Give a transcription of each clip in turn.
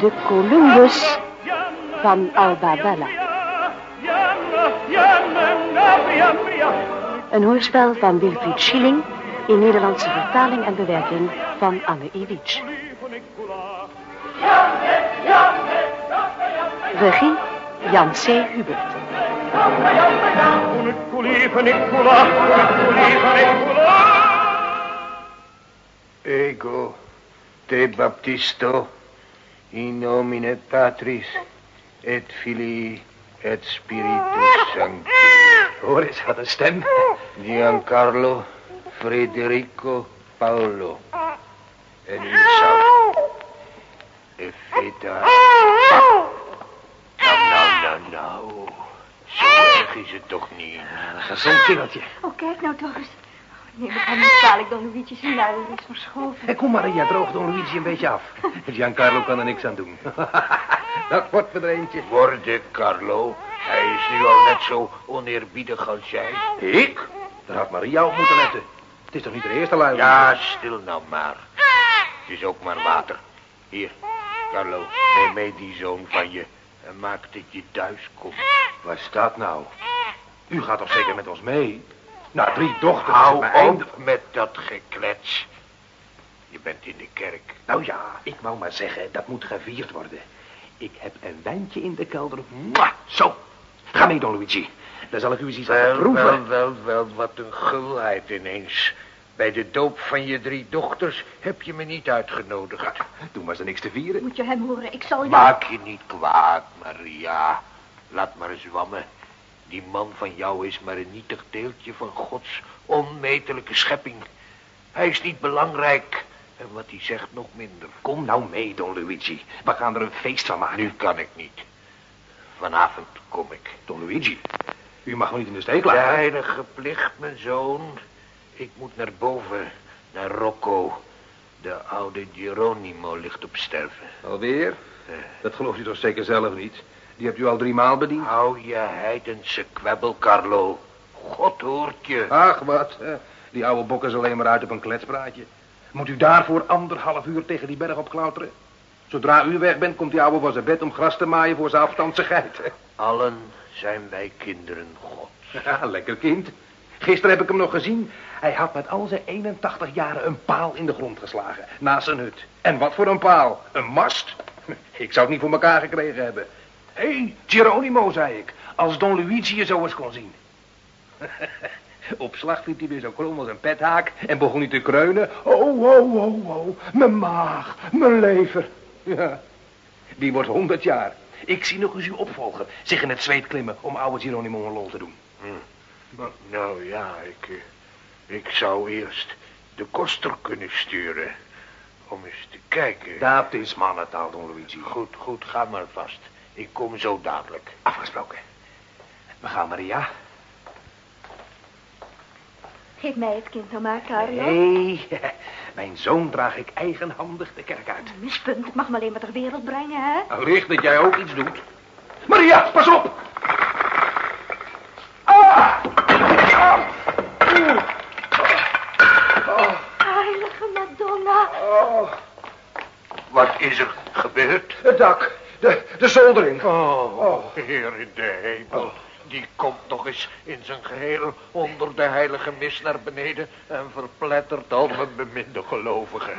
De Columbus van Alba Bella. Een hoorspel van Wilfried Schilling in Nederlandse vertaling en bewerking van Anne Iwitsch. Regie Jan C. Hubert. Ego te baptisto in nomine Patris et Filii et Spiritus Sancti. Hoor eens, wat een stem. Giancarlo Federico Paolo. En u zou... Effeta. Nou, nou, nou, nou. Zo erg is het toch niet. Een gezond kindertje. Oh, kijk nou toch eens. Het aan niet kwalijk, Don Luigi. Zijn luier is verschoven. Hey, kom Maria, droog Don Luigi een beetje af. Giancarlo kan er niks aan doen. Dat wordt er eentje. Worden, Carlo. Hij is nu al net zo oneerbiedig als jij. Ik? Daar had Maria op moeten letten. Het is toch niet de eerste luier? Ja, stil nou maar. Het is ook maar water. Hier, Carlo, neem mee die zoon van je en maak dat je thuis komt. Wat is dat nou? U gaat toch zeker met ons mee? Nou, drie dochters. Hou op met dat geklets. Je bent in de kerk. Nou ja, ik wou maar zeggen, dat moet gevierd worden. Ik heb een wijntje in de kelder. Mwah, zo. Ga mee, Don Luigi. Dan zal ik u eens iets laten Wel, proeven. wel, wel, wel, wat een gulheid ineens. Bij de doop van je drie dochters heb je me niet uitgenodigd. Toen was er niks te vieren. Moet je hem horen? Ik zal je... Maak je niet kwaad, Maria. Laat maar zwammen. Die man van jou is maar een nietig deeltje van Gods onmetelijke schepping. Hij is niet belangrijk. En wat hij zegt nog minder. Kom nou mee, Don Luigi. We gaan er een feest van maken. Nu kan ik niet. Vanavond kom ik. Don Luigi, u mag me niet in de steek De laten. heilige plicht, mijn zoon. Ik moet naar boven, naar Rocco. De oude Geronimo ligt op sterven. Alweer? Dat gelooft u toch zeker zelf niet? Die hebt u al drie maal bediend? Hou je heidense kwebbel, Carlo. God hoort je. Ach, wat. Die oude bok is alleen maar uit op een kletspraatje. Moet u daarvoor anderhalf uur tegen die berg opklauteren? Zodra u weg bent, komt die oude van zijn bed om gras te maaien voor zijn afstandse geiten. Allen zijn wij kinderen God. Ja, lekker kind. Gisteren heb ik hem nog gezien. Hij had met al zijn 81 jaren een paal in de grond geslagen. Naast zijn hut. En wat voor een paal? Een mast? Ik zou het niet voor elkaar gekregen hebben. Hé, hey, Geronimo, zei ik. Als Don Luigi je zo eens kon zien. Op slag liep hij weer zo krom als een pethaak en begon hij te kreunen. Oh, oh, oh, oh, mijn maag, mijn lever. Ja, die wordt 100 jaar. Ik zie nog eens u opvolgen, zich in het zweet klimmen om oude Geronimo een lol te doen. Nou ja, ik, eh, ik zou eerst de koster kunnen sturen. Om eens te kijken. Dat is mannentaal, Don Luigi. Goed, goed, ga maar vast. Ik kom zo dadelijk. Afgesproken. We gaan, Maria. Geef mij het kind nou maar, Carlo. Nee, mijn zoon draag ik eigenhandig de kerk uit. Mispunt, ik mag me alleen maar ter wereld brengen, hè? Allicht dat jij ook iets doet. Maria, pas op! Ah! Ah! Oeh. Heilige Madonna. Oh, Wat is er gebeurd? het dak, de, de zoldering. Oh, Oh. Heer in de hemel. Die komt nog eens in zijn geheel onder de heilige mis naar beneden en verplettert al mijn beminde gelovigen.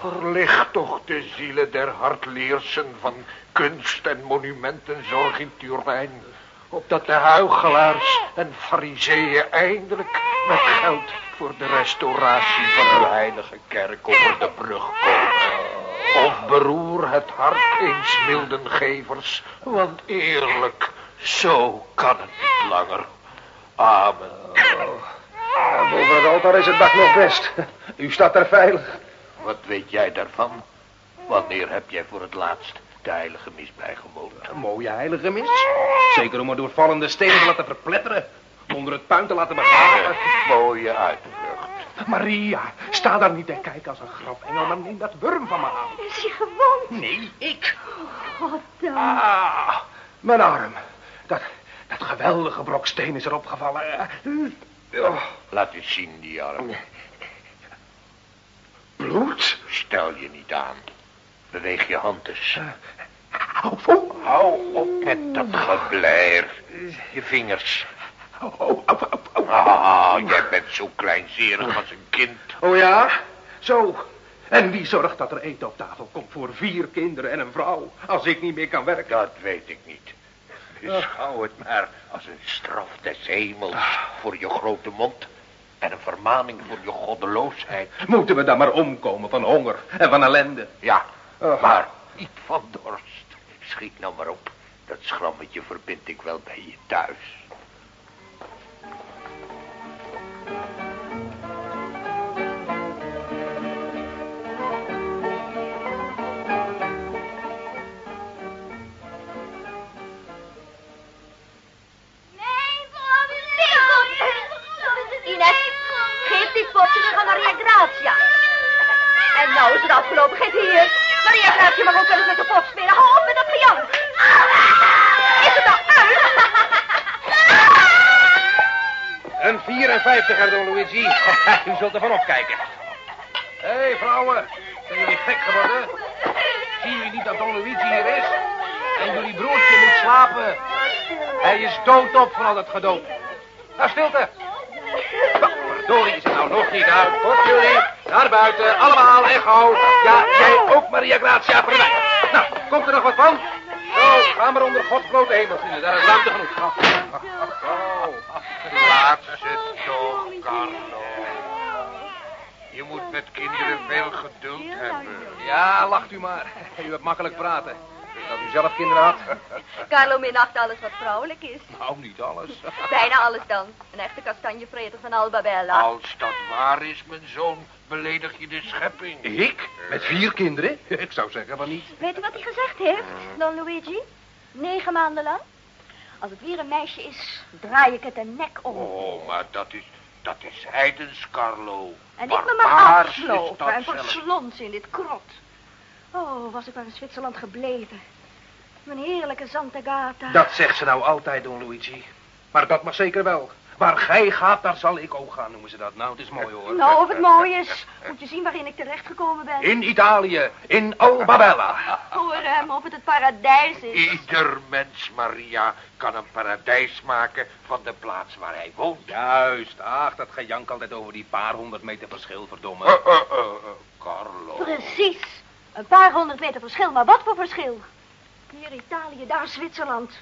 Verlicht toch de zielen der hartleersen van kunst en monumentenzorg in Turijn. Opdat de huigelaars en fariseeën eindelijk met geld voor de restauratie van uw heilige kerk over de brug komen. Of beroer het hart eens milden gevers, want eerlijk, zo kan het niet langer. Amen. Ja, boven het altaar is het dak nog best. U staat daar veilig. Wat weet jij daarvan? Wanneer heb jij voor het laatst de heilige mis bijgewoond? Een mooie heilige mis. Zeker om er door vallende stenen te laten verpletteren. Onder het puin te laten begraven. Mooie uitvlucht. Maria, sta daar niet te kijken als een grafengel, maar neem dat wurm van me aan. Is hij gewond? Nee, ik. God dan. Ah, mijn arm. Dat, dat geweldige brok steen is erop gevallen. Oh, Laat eens zien die arm. bloed? Stel je niet aan. Beweeg je hand eens. Oh, oh, Hou op met dat gebleir. Je vingers. Oh, oh, oh, oh. Ah, jij bent zo kleinzerig als een kind. Oh ja? Zo. En wie zorgt dat er eten op tafel komt voor vier kinderen en een vrouw, als ik niet meer kan werken? Dat weet ik niet. Beschouw het maar als een straf des hemels voor je grote mond. En een vermaning voor je goddeloosheid. Moeten we dan maar omkomen van honger en van ellende? Ja, Oh. maar niet van dorst. Schiet nou maar op. Dat schrammetje verbind ik wel bij je thuis. Pot terug aan Maria Grazia. En nou is het afgelopen, geef hier. Maria Grazia mag ook wel eens met de pot spelen. Hou op met dat. Is het nou? Een 54 Don Luigi. U zult ervan opkijken. Hé, hey, vrouwen. Zijn jullie gek geworden? Zien jullie niet dat Don Luigi hier is? En jullie broertje moet slapen. Hij is doodop van al dat gedoop. Nou, stilte. Verdorie, is het nou nog niet uit? Kort jullie, naar buiten, allemaal gauw. Ja, jij ook, Maria Grazia, verwij. Nou, komt er nog wat van? Zo, ga maar onder Gods blote hemel zitten. Daar is ruimte genoeg. Zo. Laat ze toch, Carlo. Je moet met kinderen veel geduld hebben. Ja, lacht u maar. U hebt makkelijk praten. Dat u zelf kinderen had. Carlo minacht alles wat vrouwelijk is. Nou, niet alles. Bijna alles dan. Een echte kastanjevreter van Alba Bella. Als dat waar is, mijn zoon, beledig je de schepping. Ik? Met vier kinderen? Ik zou zeggen van niet. Weet u wat hij gezegd heeft, Don Luigi? Negen maanden lang. Als het weer een meisje is, draai ik het de nek om. Oh, maar dat is, dat is heidens, Carlo. En ik me maar afslopen en zelfs. verslons in dit krot. Oh, was ik maar in Zwitserland gebleven. Mijn heerlijke Santa Gata. Dat zegt ze nou altijd, Don Luigi. Maar dat mag zeker wel. Waar gij gaat, daar zal ik ook gaan, noemen ze dat. Nou, het is mooi hoor. Nou, of het mooi is, moet je zien waarin ik terechtgekomen ben. In Italië, in Albabella. Hoor hem of het het paradijs is. Ieder mens, Maria, kan een paradijs maken van de plaats waar hij woont. Juist, ach, dat gejank altijd over die paar honderd meter verschil, verdomme. Eh, eh, eh, Carlo. Precies. Een paar honderd meter verschil, maar wat voor verschil? Hier Italië, daar Zwitserland.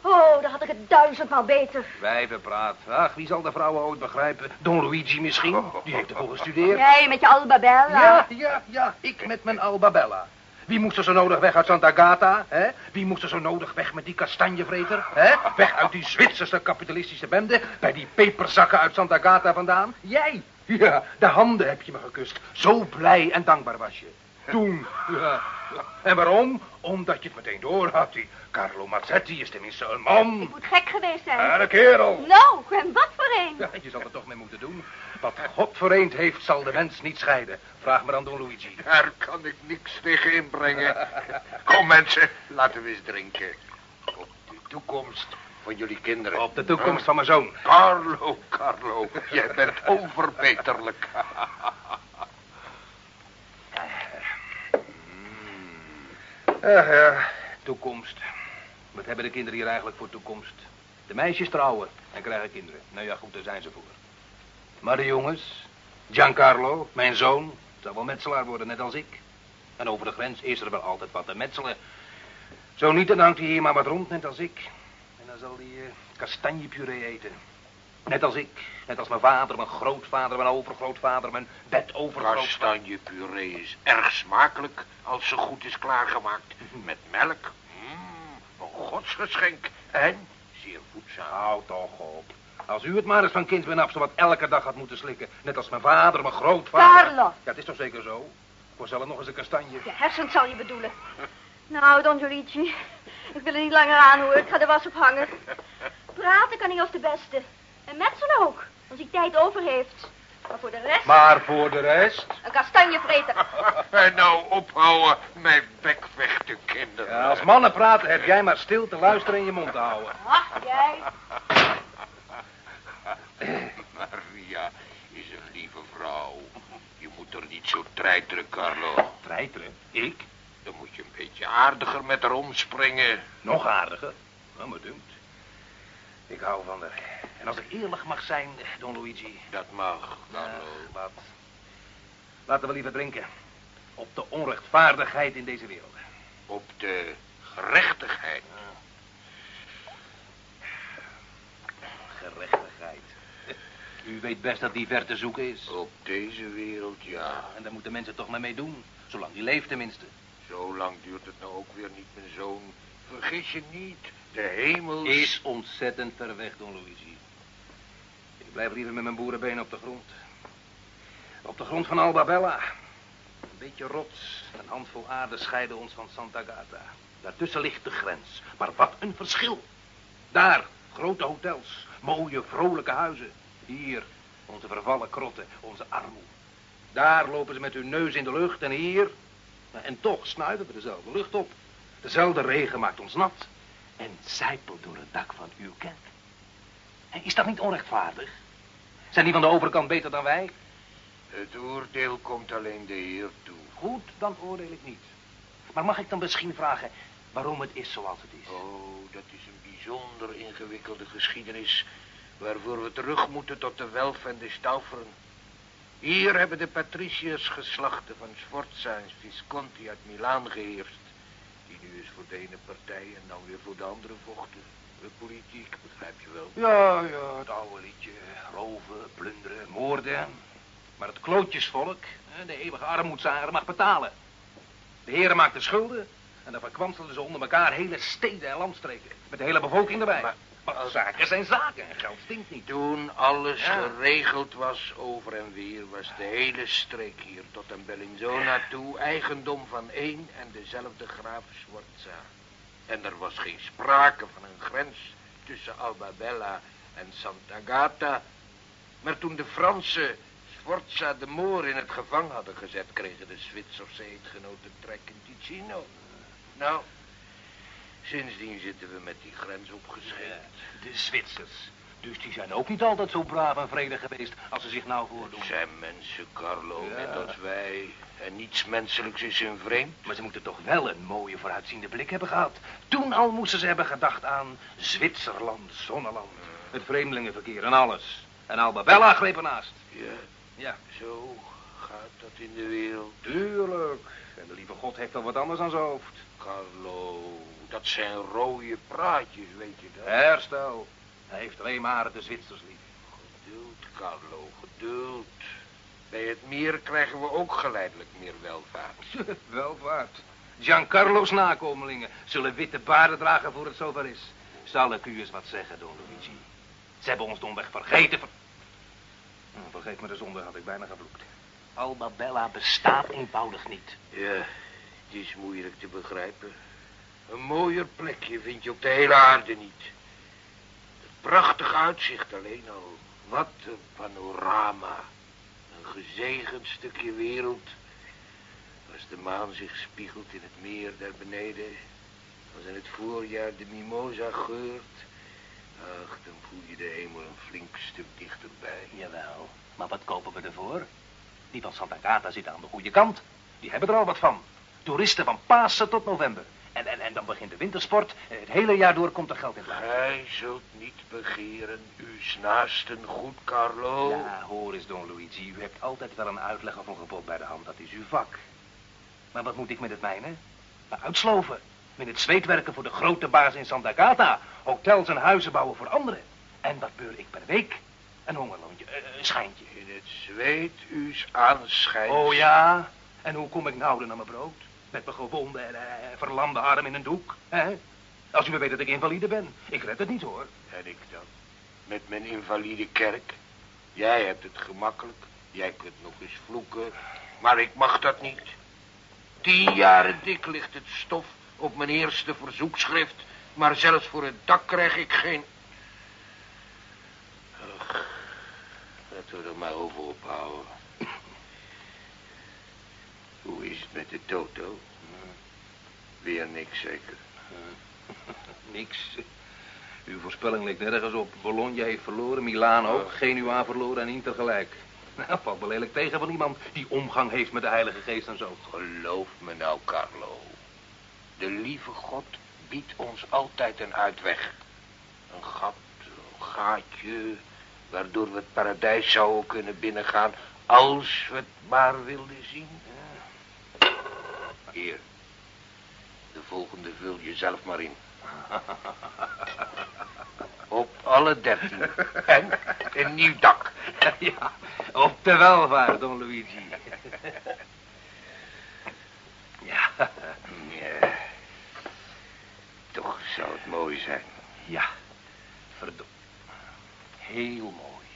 Oh, daar had ik het duizendmaal beter. Wijvenpraat. Ach, wie zal de vrouwen ooit begrijpen? Don Luigi misschien? Die heeft ervoor gestudeerd. Jij met je Alba Bella. Ja, ja, ja, ik met mijn Albabella. Wie moest er zo nodig weg uit Santa Gata, hè? Wie moest er zo nodig weg met die kastanjevreter, hè? Weg uit die Zwitserse kapitalistische bende, bij die peperzakken uit Santa Gata vandaan? Jij! Ja, de handen heb je me gekust. Zo blij en dankbaar was je. Toen, ja. En waarom? Omdat je het meteen door had. Die Carlo Mazzetti is tenminste een man. Ik moet gek geweest zijn. En een kerel. Nou, en wat voor een? Ja, je zal er toch mee moeten doen. Wat God vereend heeft, zal de mens niet scheiden. Vraag maar aan Don Luigi. Daar kan ik niks tegen inbrengen. Kom mensen, laten we eens drinken. Op de toekomst van jullie kinderen. Op de toekomst van mijn zoon. Carlo, Carlo, jij bent onverbeterlijk. Ach ja, toekomst. Wat hebben de kinderen hier eigenlijk voor toekomst? De meisjes trouwen en krijgen kinderen. Nou ja, goed, daar zijn ze voor. Maar de jongens, Giancarlo, mijn zoon, zal wel metselaar worden, net als ik. En over de grens is er wel altijd wat te metselen. Zo niet, dan hangt hij hier maar wat rond, net als ik. En dan zal hij eh, kastanjepuree eten. Net als ik, net als mijn vader, mijn grootvader, mijn overgrootvader, mijn bedovergrootvader. Kastanjepuree is erg smakelijk als ze goed is klaargemaakt. Met melk. Mm, een godsgeschenk. En zeer voedzaam. Hou toch op. Als u het maar eens van kind ben af zo wat elke dag had moeten slikken. Net als mijn vader, mijn grootvader. Carlo. Ja, het is toch zeker zo? Voor zelf nog eens een kastanje. Je hersens zal je bedoelen. Nou, Don Giulici, ik wil er niet langer aan hoor. Ik ga de was ophangen. Praten kan hij als de beste. En metselen ook, als hij tijd over heeft. Maar voor de rest, Maar voor de rest... een kastanjevreter. En nou ophouden, mijn bekvechten kinderen. Ja, als mannen praten heb jij maar stil te luisteren en je mond te houden. Ach, jij. Maria is een lieve vrouw. Je moet er niet zo treiteren, Carlo. Treiteren? Ik? Dan moet je een beetje aardiger met haar omspringen. Nog aardiger? Nou, me dunkt. Ik hou van haar. En als ik eerlijk mag zijn, Don Luigi... Dat mag, Ja, Carlo. wat? Laten we liever drinken. Op de onrechtvaardigheid in deze wereld. Op de gerechtigheid. Gerechtigheid. U weet best dat die ver te zoeken is. Op deze wereld, ja. En daar moeten mensen toch maar mee doen. Zolang die leeft tenminste. Zo lang duurt het nou ook weer niet, mijn zoon. Vergis je niet, de hemel Is ontzettend ver weg, Don Luigi. Blijf liever met mijn boerenbenen op de grond. Op de grond van Alba Bella. Een beetje rots, een handvol aarde scheiden ons van Santa Gata. Daartussen ligt de grens. Maar wat een verschil. Daar, grote hotels, mooie, vrolijke huizen. Hier, onze vervallen krotten, onze armoede. Daar lopen ze met hun neus in de lucht en hier... En toch snuiven we dezelfde lucht op. Dezelfde regen maakt ons nat. En zijpelt door het dak van uw kerk. Is dat niet onrechtvaardig? Zijn die van de overkant beter dan wij? Het oordeel komt alleen de Heer toe. Goed, dan oordeel ik niet. Maar mag ik dan misschien vragen waarom het is zoals het is? Oh, dat is een bijzonder ingewikkelde geschiedenis... waarvoor we terug moeten tot de Welf en de Stauferen. Hier hebben de patriciërsgeslachten van Sforza en Visconti uit Milaan geheerst... die nu eens voor de ene partij en dan weer voor de andere vochten. De politiek, begrijp je wel. Ja, ja, het oude liedje. Roven, plunderen, moorden. Maar het klootjesvolk, de eeuwige armoedzager, mag betalen. De heren maakten schulden en dan verkwanstelden ze onder elkaar hele steden en landstreken. Met de hele bevolking erbij. Maar- Maar zaken zijn zaken en geld stinkt niet. Toen alles Ja. geregeld was over en weer, was de hele streek hier tot aan Bellinzona toe eigendom van één en dezelfde graaf Sforza. En er was geen sprake van een grens tussen Alba Bella en Santa Gata. Maar toen de Fransen Sforza de Moor in het gevangen hadden gezet, kregen de Zwitserse eedgenoten trek in Ticino. Nou, sindsdien zitten we met die grens opgescheept. De Zwitsers. Dus die zijn ook niet altijd zo braaf en vredig geweest als ze zich nou voordoen. Het zijn mensen, Carlo, Ja. net als wij. En niets menselijks is hun vreemd. Maar ze moeten toch wel een mooie vooruitziende blik hebben gehad. Toen al moesten ze hebben gedacht aan Zwitserland, zonneland. Het vreemdelingenverkeer en alles. En Alba Bella greep ernaast. Ja, Ja, zo gaat dat in de wereld. tuurlijk. En de lieve God heeft al wat anders aan zijn hoofd. Carlo, dat zijn rode praatjes, weet je dat? Herstel. Hij heeft alleen maar de Zwitsers lief. Geduld, Carlo, geduld. Bij het meer krijgen we ook geleidelijk meer welvaart. Welvaart. Giancarlo's nakomelingen zullen witte baarden dragen voor het zover is. Zal ik u eens wat zeggen, Don Luigi? Ze hebben ons domweg vergeten. Ver... Nou, vergeet me de zonde, had ik bijna gevloekt. Alba Bella bestaat eenvoudig niet. Ja, het is moeilijk te begrijpen. Een mooier plekje vind je op de hele aarde niet. Het prachtige uitzicht alleen al. Wat een panorama. Een gezegend stukje wereld. Als de maan zich spiegelt in het meer daar beneden. Als in het voorjaar de mimosa geurt. Ach, dan voel je de hemel een flink stuk dichterbij. Jawel, maar wat kopen we ervoor? Die van Santa Gata zitten aan de goede kant. Die hebben er al wat van. Toeristen van Pasen tot november. En, en, en dan begint de wintersport. Het hele jaar door komt er geld in laag. Gij zult niet begeren uws naasten goed, Carlo. Ja, hoor eens, Don Luigi. U hebt altijd wel een uitleg of een gebod bij de hand. Dat is uw vak. Maar wat moet ik met het mijne? Maar uitsloven. Met het zweetwerken voor de grote baas in Santa Gata. Hotels en huizen bouwen voor anderen. En wat beur ik per week? Een hongerloontje, eh, een schijntje. In het zweet uws aanschijnt. Oh ja? En hoe kom ik nou dan aan mijn brood? Met mijn gewonde en eh, verlamde arm in een doek, hè? Als u weet dat ik invalide ben. Ik red het niet, hoor. En ik dan? Met mijn invalide kerk? Jij hebt het gemakkelijk. Jij kunt nog eens vloeken. Maar ik mag dat niet. Tien jaren dik ligt het stof op mijn eerste verzoekschrift. Maar zelfs voor het dak krijg ik geen... Ach, laten we er maar over ophouden. Hoe is het met de toto? Weer niks zeker. Niks. Uw voorspelling ligt nergens op. Bologna heeft verloren, Milaan ook, Genua verloren en Inter gelijk. Nou, valt wel lelijk tegen van iemand die omgang heeft met de Heilige Geest en zo. Geloof me nou, Carlo. De lieve God biedt ons altijd een uitweg. Een gat, een gaatje, waardoor we het paradijs zouden kunnen binnengaan, als we het maar wilden zien. Hier, de volgende vul je zelf maar in. Op alle dertien. En een nieuw dak. Ja, op de welvaart, Don Luigi. Ja, Ja. Toch zou het mooi zijn. ja, verdomme. Heel mooi.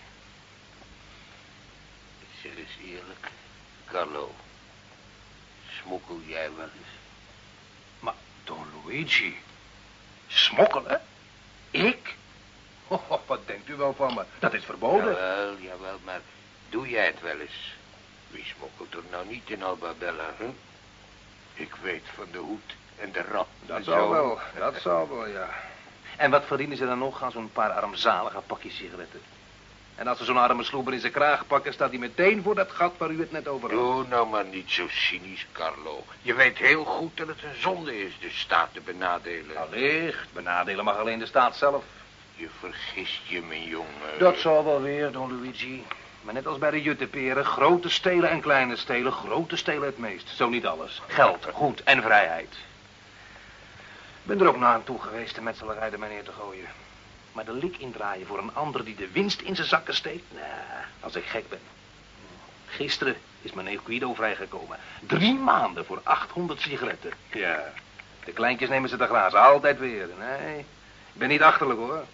Zeg eens eerlijk, Carlo. Smokkel jij wel eens? Maar Don Luigi, smokkelen? Ik? Oh, wat denkt u wel van me? Dat is verboden. Jawel, jawel, maar doe jij het wel eens? Wie smokkelt er nou niet in Albabella, hè? Ik weet van de hoed en de rat. Dat en zal zo. wel, dat zal wel, ja. En wat verdienen ze dan nog aan zo'n paar armzalige pakjes sigaretten? En als ze zo'n arme sloeber in zijn kraag pakken, staat hij meteen voor dat gat waar u het net over had. Doe nou maar niet zo cynisch, Carlo. Je weet heel goed dat het een zonde is de staat te benadelen. Allicht, benadelen mag alleen de staat zelf. Je vergist je, mijn jongen. Dat zal wel weer, Don Luigi. Maar net als bij de jutteperen, grote stelen en kleine stelen, grote stelen het meest. Zo niet alles. Geld, goed en vrijheid. Ik ben er ook naar aan toe geweest de metselarij er mij neer te gooien. Maar de lik indraaien voor een ander die de winst in zijn zakken steekt? Nee, als ik gek ben. Gisteren is mijn neef Guido vrijgekomen. Drie maanden voor 800 sigaretten. Ja, de kleintjes nemen ze te grazen, altijd weer. Nee, ik ben niet achterlijk hoor.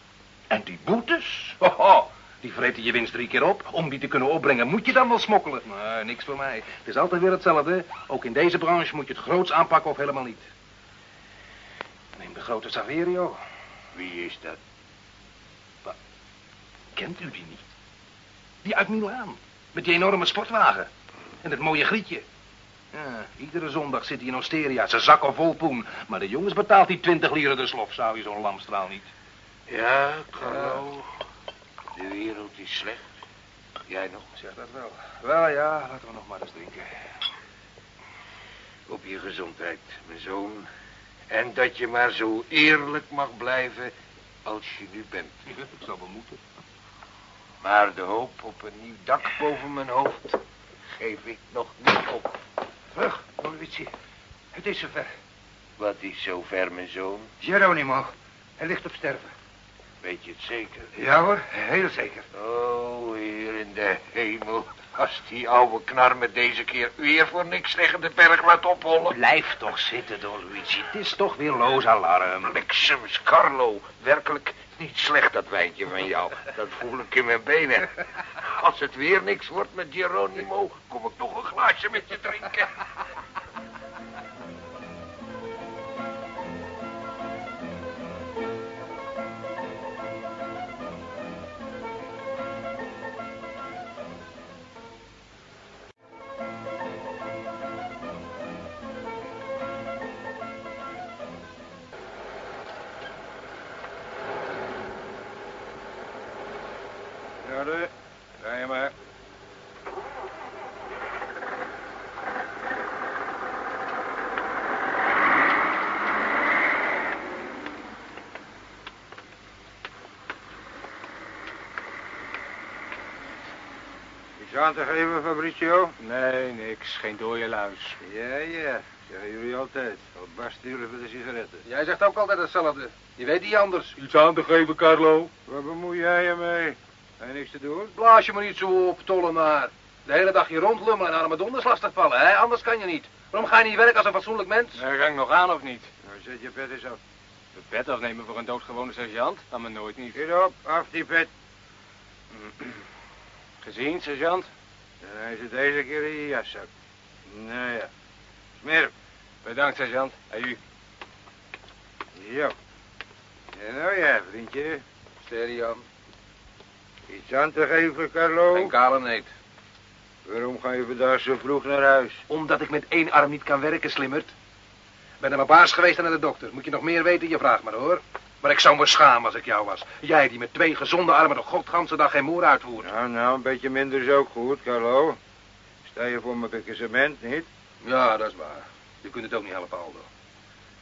En die boetes? Hoho, die vreten je winst drie keer op. Om die te kunnen opbrengen moet je dan wel smokkelen. Nee, niks voor mij. Het is altijd weer hetzelfde. Ook in deze branche moet je het groots aanpakken of helemaal niet. Neem de grote Saverio. Wie is dat? Kent u die niet? Die uit Milaan. Met die enorme sportwagen. En het mooie grietje. Ja, iedere zondag zit hij in Osteria, zijn zakken vol poen. Maar de jongens betaalt die 20 lieren de slof, zou je zo'n lamstraal niet. Ja, Carlo. De wereld is slecht. Jij nog? Zeg dat wel. Wel ja, laten we nog maar eens drinken. Op je gezondheid, mijn zoon. En dat je maar zo eerlijk mag blijven als je nu bent. Ik zal wel moeten. Maar de hoop op een nieuw dak boven mijn hoofd geef ik nog niet op. Terug, Don Luigi. Het is zover. Wat is zo ver, mijn zoon? Geronimo, hij ligt op sterven. Weet je het zeker? Ja hoor, heel zeker. Oh, heer in de hemel. Als die oude knar me deze keer weer voor niks tegen de berg laat ophollen. Blijf toch zitten, Don Luigi. Het is toch weer loos alarm. Bliksems, Carlo. Werkelijk niet slecht dat wijntje van jou. Dat voel ik in mijn benen. Als het weer niks wordt met Geronimo, kom ik nog een glaasje met je drinken. Iets aan te geven, Fabrizio? Nee, niks. Geen dode luis. Ja, ja. Zeggen jullie altijd. Al barsten jullie voor de sigaretten. Jij zegt ook altijd hetzelfde. Je weet niet anders. Iets aan te geven, Carlo? Waar bemoei jij je mee? Heb je niks te doen? Blaas je maar niet zo op, tollenaar. De hele dag hier rondlummelen en aan mijn donders lastig vallen, hè? Anders kan je niet. Waarom ga je niet werken als een fatsoenlijk mens? Nee, ga ik nog aan of niet? Nou, zet je pet eens af. De pet afnemen voor een doodgewone sergeant? Dat me nooit niet. Schiet op, af die pet. Gezien, sergeant? Dan is het deze keer in je jaszak. Nou ja. Smerp. Bedankt, sergeant. En u? Ja. En nou ja, vriendje. Stereo. Iets aan te geven, Carlo? En kale neet. Waarom ga je vandaag zo vroeg naar huis? Omdat ik met één arm niet kan werken, slimmerd. Ben naar mijn baas geweest en naar de dokter. Moet je nog meer weten? Je vraagt maar hoor. Maar ik zou me schamen als ik jou was. Jij die met twee gezonde armen de godganse dag geen moer uitvoert. Nou, nou, een beetje minder is ook goed, Carlo. Sta je voor mijn casement, niet? Ja, dat is waar. Je kunt het ook niet helpen, Aldo.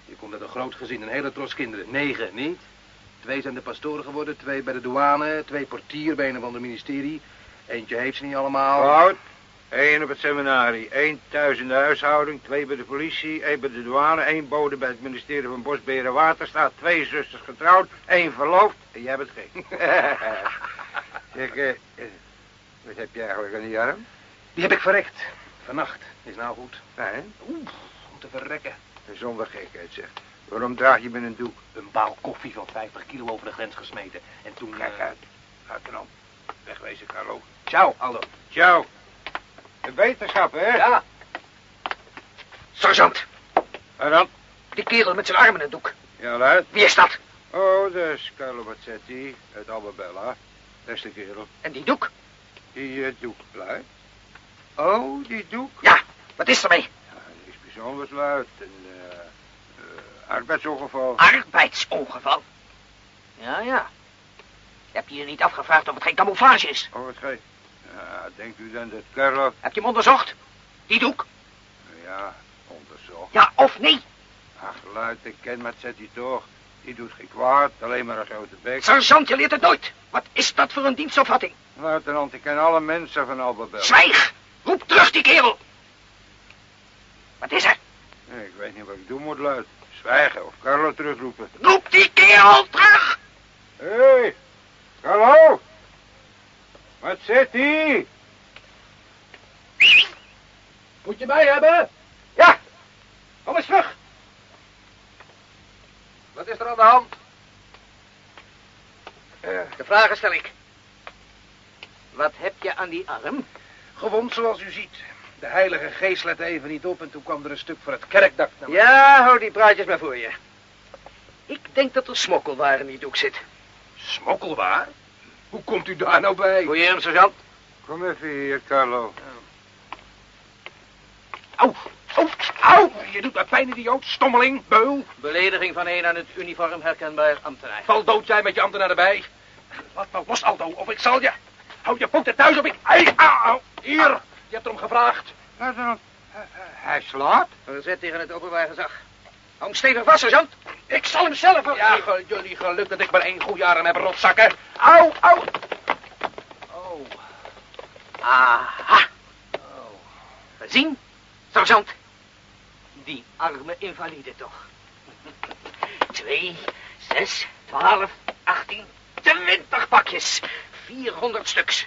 Je komt uit een groot gezin, een hele trots kinderen. Negen, niet? Twee zijn de pastoren geworden, twee bij de douane, twee portier bij een van de ministerie. Eentje heeft ze niet allemaal. Fout. Eén op het seminarie, één thuis in de huishouding, twee bij de politie, één bij de douane, één bode bij het ministerie van Bosbeheer en Waterstaat, twee zusters getrouwd, één verloofd en jij bent gek. zeg, eh, wat heb je eigenlijk aan die arm? Die heb ik verrekt. Vannacht. Is nou goed. Nee, Oeh, om te verrekken. zonder gekheid zeg. Waarom draag je met een doek? Een baal koffie van 50 kilo over de grens gesmeten. En toen... Kijk eh, uit. Uit dan. Wegwezen, Carlo. Ciao, Aldo. Ciao. De wetenschap, hè? Ja. Sergeant, En dan? die kerel met zijn armen in doek. Ja, luid. Wie is dat? Oh, dat is Carlo Mazzetti uit Albabella. Dat is de kerel. En die doek? Die eh, doek, luid. Oh, die doek? Ja, wat is ermee? Ja, die is bijzonder luid. Een eh, eh, arbeidsongeval. Arbeidsongeval. Ja, ja. Heb je je niet afgevraagd of het geen camouflage is? Oh, wat gij. Ja, denkt u dan dat Carlo... Heb je hem onderzocht? Die doek? Ja, onderzocht. Ja of nee? Ach, luid, ik ken Mazzetti toch. Die doet geen kwaad, alleen maar een grote bek. Sergeant, je leert het nooit. Wat is dat voor een dienstopvatting? Luitenant, ik ken alle mensen van Albabella. Zwijg! Roep terug die kerel! Wat is er? Nee, ik weet niet wat ik doen moet, luid. Zwijgen of Carlo terugroepen. Roep die kerel terug! Hé, hey, Carlo! Wat zit hij? Moet je mij hebben? Ja, kom eens terug. Wat is er aan de hand? De vragen stel ik. Wat heb je aan die arm? Gewond zoals u ziet. De heilige geest let even niet op en toen kwam er een stuk voor het kerkdak naar me. Ja, hou die praatjes maar voor je. Ik denk dat er smokkelwaar in die doek zit. Smokkelwaar? Hoe komt u daar nou bij? Goeie hem, sergeant. Kom even hier, Carlo. Au, au, au! Je doet mij pijn, idioot, stommeling, beul. Belediging van een aan het uniform herkenbaar ambtenaar. Val dood jij met je ambtenaar erbij. Laat me los, Aldo, of ik zal je. Hou je poten thuis of ik... Ai, au, au. Hier, je hebt erom gevraagd. Luitenant, hij- hij slaapt? Verzet tegen het openbaar gezag. Hou hem stevig vast, sergeant. Ik zal hem zelf... wel- Ja, ge- jullie geluk dat ik maar één goede arm heb, rotzakken. Au, au. Oh, Aha. Gezien, sergeant? Die arme invalide toch. Twee, zes, twaalf, achttien, twintig pakjes. 400 stuks.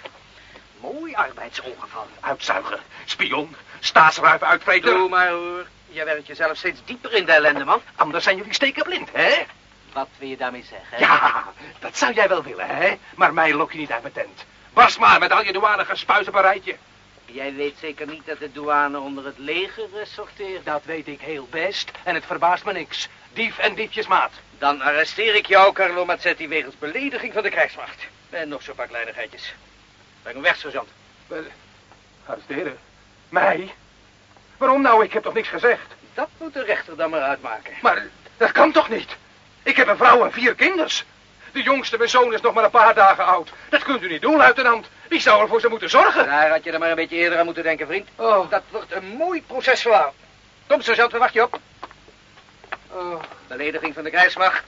Mooi arbeidsongeval. uitzuiger, spion, staatsruif, uitvreter. Doe maar hoor. Je werkt jezelf steeds dieper in de ellende, man. Anders zijn jullie stekenblind, hè? Wat wil je daarmee zeggen? Ja, dat zou jij wel willen, hè? Maar mij lok je niet uit mijn tent. Was maar met al je douanige een rijtje. Jij weet zeker niet dat de douane onder het leger sorteert. Dat weet ik heel best en het verbaast me niks. Dief en diefjesmaat. Dan arresteer ik jou, Carlo Mazzetti, wegens belediging van de krijgsmacht. En nog zo'n paar kleinigheidjes. Breng hem weg, sergeant. Arresteren? Mij? Waarom nou? Ik heb toch niks gezegd? Dat moet de rechter dan maar uitmaken. Maar dat kan toch niet? Ik heb een vrouw en vier kinders. De jongste, mijn zoon, is nog maar een paar dagen oud. Dat kunt u niet doen, luitenant. Wie zou er voor ze moeten zorgen? Daar had je er maar een beetje eerder aan moeten denken, vriend. Oh, Dat wordt een mooi procesverhaal. Kom, sergeant, we wachten je op. oh. Belediging van de krijgsmacht.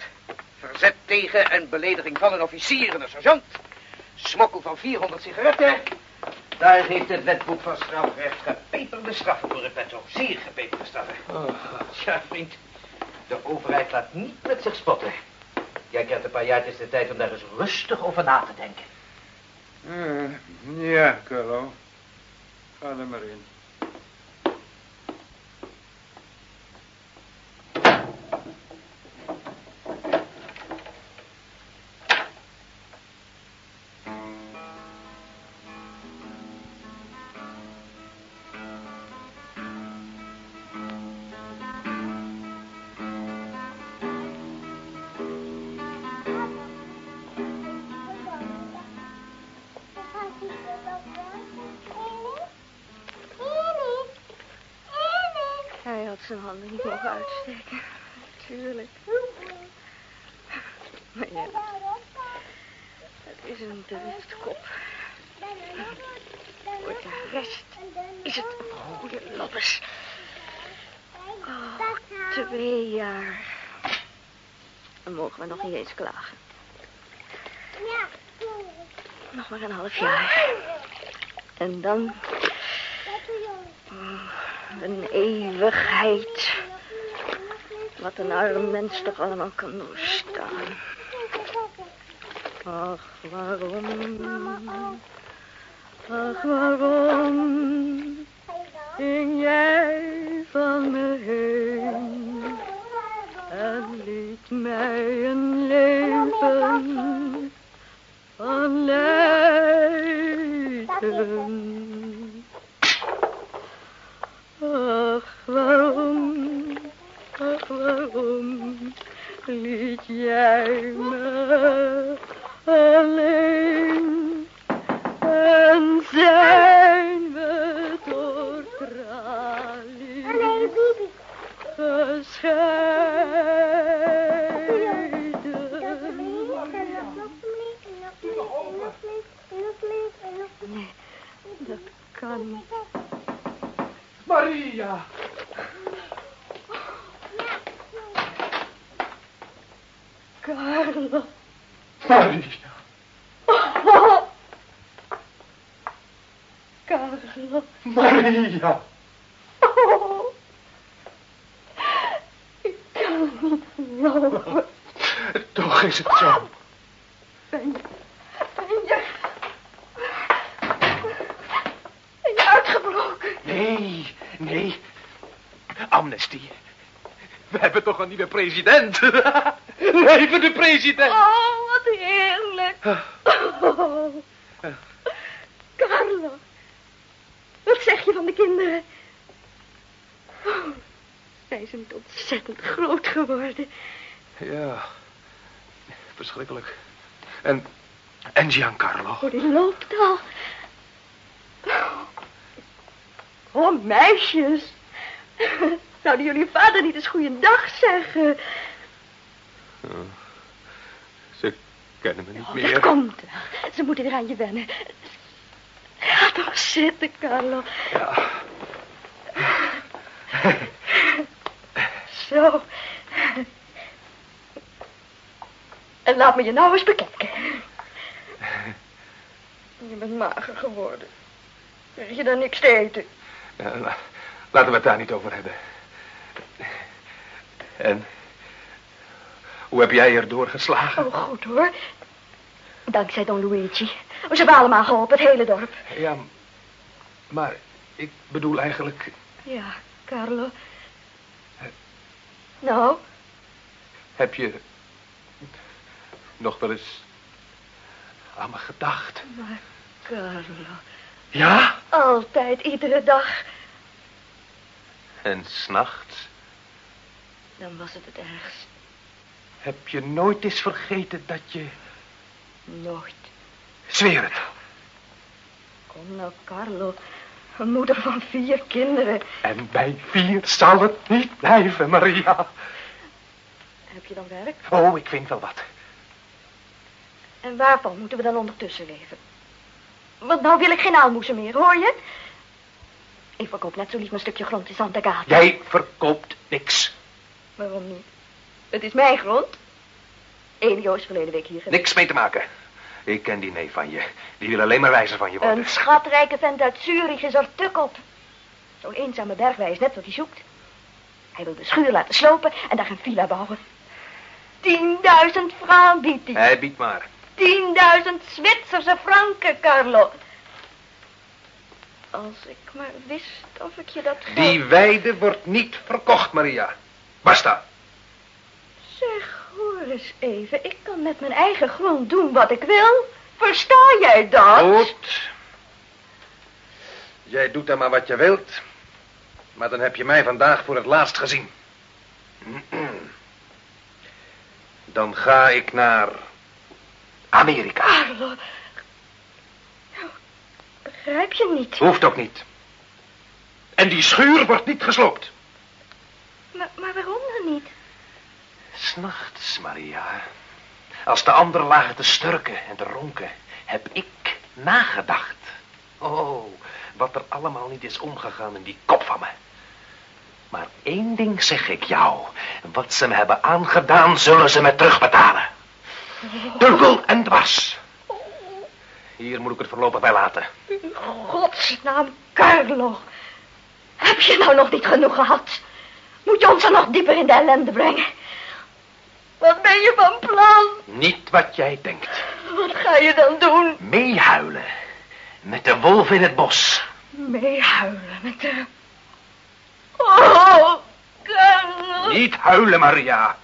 Verzet tegen en belediging van een officier en een sergeant. Smokkel van 400 sigaretten. Daar geeft het wetboek van strafrecht gepeperde straffen voor het petto. Zeer gepeperde straffen. Tja, vriend. De overheid laat niet met zich spotten. Jij krijgt een paar jaartjes de tijd om daar eens rustig over na te denken. Eh, ja, Carlo. Ga er maar in. Niet mogen uitsteken. Tuurlijk. Maar ja, het is een driftkop. Voor de rest is het goede loppes. Oh, twee jaar. Dan mogen we nog niet eens klagen. Nog maar een half jaar. En dan... Oh, een eeuwigheid. Wat een arm mens toch allemaal kan doorstaan. Ach, waarom? Ach, waarom ging jij van me heen en liet mij een leven van lijden? Ach, waarom, ach, waarom liet jij me alleen en zijn we door tralies gescheiden. Nee, dat kan niet. Maria! Carlo. Maria! Oh. Carlo. Maria! Oh. Ik kan niet geloven. Toch is het zo. Ben je... Ben je... Ben je uitgebroken? Nee, nee. Amnestie. We hebben toch een nieuwe president. Leven de president. Oh, wat heerlijk. Oh. Carlo. Wat zeg je van de kinderen? Oh, zij zijn ontzettend groot geworden. Ja, verschrikkelijk. En, en Giancarlo. Oh, die loopt al. Oh, meisjes. Zouden jullie vader niet eens goeiedag zeggen? Ze kennen me niet Oh, meer. dat komt wel. Ze moeten weer aan je wennen. Ga toch zitten, Carlo. Ja. Zo. En laat me je nou eens bekijken. Je bent mager geworden. Krijg je dan niks te eten? Ja, la- laten we het daar niet over hebben. En, hoe heb jij er doorgeslagen? Oh, goed hoor. Dankzij Don Luigi. We hebben allemaal geholpen, het hele dorp. Ja, maar ik bedoel eigenlijk... Ja, Carlo. Nou, Heb je nog wel eens aan me gedacht? maar Carlo. Ja? Altijd, iedere dag. En s'nachts Dan was het het ergst. Heb je nooit eens vergeten dat je... Nooit. Zweer het. Kom nou, Carlo. Een moeder van vier kinderen. En bij vier zal het niet blijven, Maria. Heb je dan werk? Oh, ik vind wel wat. En waarvan moeten we dan ondertussen leven? Want nou wil ik geen aalmoezen meer, hoor je? Ik verkoop net zo lief mijn stukje grond in Santa Gata. Jij verkoopt niks. Waarom niet? Het is mijn grond. Elio is verleden week hier geweest. Niks mee te maken. Ik ken die neef van je. Die wil alleen maar wijzer van je worden. Een schatrijke vent uit Zurich is er tuk op. Zo'n eenzame bergwij is net wat hij zoekt. Hij wil de schuur laten slopen en daar een villa bouwen. 10.000 francs biedt hij. Hij biedt maar. 10.000 Zwitserse franken, Carlo. Als ik maar wist of ik je dat geld... Die weide wordt niet verkocht, Maria. Basta. Zeg, hoor eens even. Ik kan met mijn eigen grond doen wat ik wil. Versta jij dat? Goed. Jij doet dan maar wat je wilt. Maar dan heb je mij vandaag voor het laatst gezien. Dan ga ik naar Amerika. Carlo. Begrijp je niet? Hoeft ook niet. En die schuur wordt niet gesloopt. Maar, maar waarom dan niet? S'nachts, Maria. Als de anderen lagen te sturken en te ronken, heb ik nagedacht. Oh, wat er allemaal niet is omgegaan in die kop van me. Maar één ding zeg ik jou. Wat ze me hebben aangedaan, zullen ze me terugbetalen. Dubbel en dwars. Hier moet ik het voorlopig bij laten. Godsnaam, Carlo. Heb je nou nog niet genoeg gehad? Moet je ons er nog dieper in de ellende brengen? Wat ben je van plan? Niet wat jij denkt. Wat ga je dan doen? Meehuilen. Met de wolf in het bos. Meehuilen met de... Oh, Carlo. Niet huilen, Maria.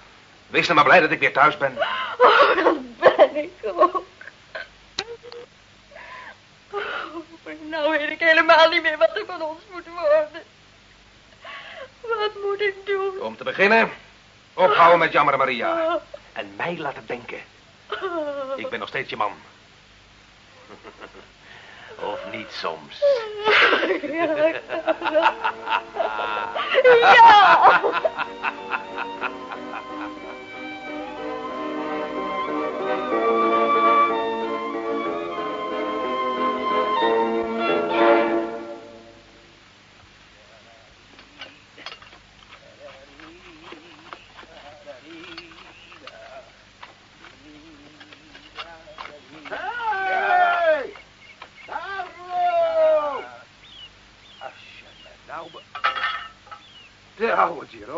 Wees nou maar blij dat ik weer thuis ben. Oh, dat ben ik ook. Oh, nou weet ik helemaal niet meer wat er van ons moet worden. Wat moet ik doen? Om te beginnen, ophouden met jammeren, Maria. En mij laten denken. Ik ben nog steeds je man. Of niet soms. Ja.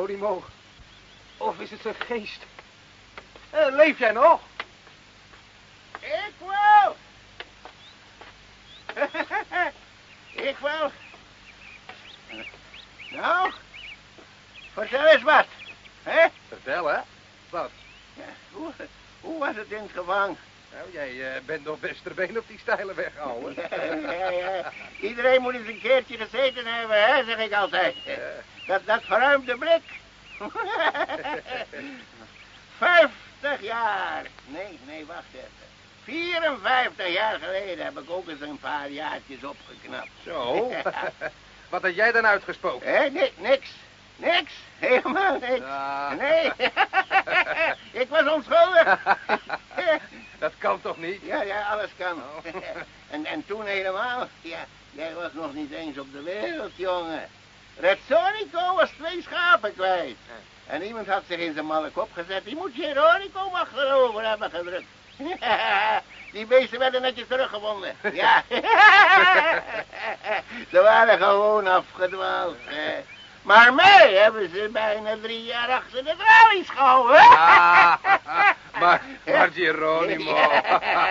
Geronimo. Of is het zijn geest? Eh, leef jij nog? Ik wel! ik wel. Nou, vertel eens wat. Hè? Vertel, hè? Wat? Ja, hoe, hoe was het in het gevangen? Nou, jij eh, bent nog best erbeen op die steile weg, ouwe. Ja, ja. Iedereen moet eens een keertje gezeten hebben, hè, zeg ik altijd. Dat, dat verruimt de blik. Vijftig jaar. Nee, nee, wacht even. 54 jaar geleden heb ik ook eens een paar jaartjes opgeknapt. Zo? Wat had jij dan uitgesproken? Hé, ni- niks. Niks. Helemaal niks. Ah. Nee. ik was onschuldig. Dat kan toch niet? Ja, ja, alles kan. Oh. en, en toen helemaal. Ja, jij was nog niet eens op de wereld, jongen. Redsonico was twee schapen kwijt. En iemand had zich in zijn malle kop gezet. Die moet Geronico achterover hebben gedrukt. Die beesten werden netjes teruggevonden. Ja. ze waren gewoon afgedwaald. Maar mij hebben ze bijna drie jaar achter de tralies gehouden. Ah, maar, maar Geronimo.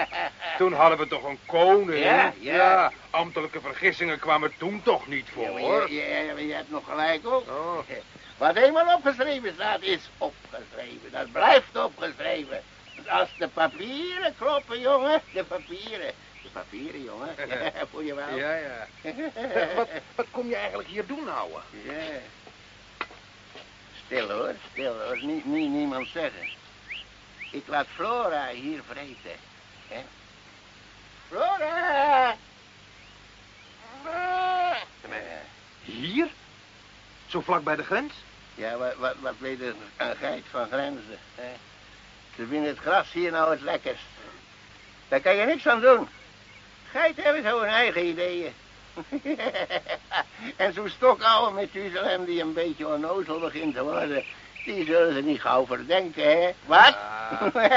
Toen hadden we toch een koning? Ja, ja. ambtelijke vergissingen kwamen toen toch niet Ja, voor? je, je, je, je hebt nog gelijk ook. Oh. Wat eenmaal opgeschreven staat, is opgeschreven. Dat blijft opgeschreven. Als de papieren kloppen, jongen. De papieren. Papieren, jongen. Voel je wel? Ja, ja. wat, wat kom je eigenlijk hier doen, ouwe? Ja. Stil hoor, stil hoor. Nie, nie, niemand zeggen. Ik laat Flora hier vreten. Hè? Flora! Hier? Zo vlak bij de grens? Ja, wat, wat, wat weet een, een geit van grenzen? Hè? Ze vinden het gras hier nou het lekkerst. Daar kan je niks aan doen. Geiten hebben zo hun eigen ideeën. en zo'n stokouwe Methuselem die een beetje onnozel begint te worden... die zullen ze niet gauw verdenken, hè? Wat?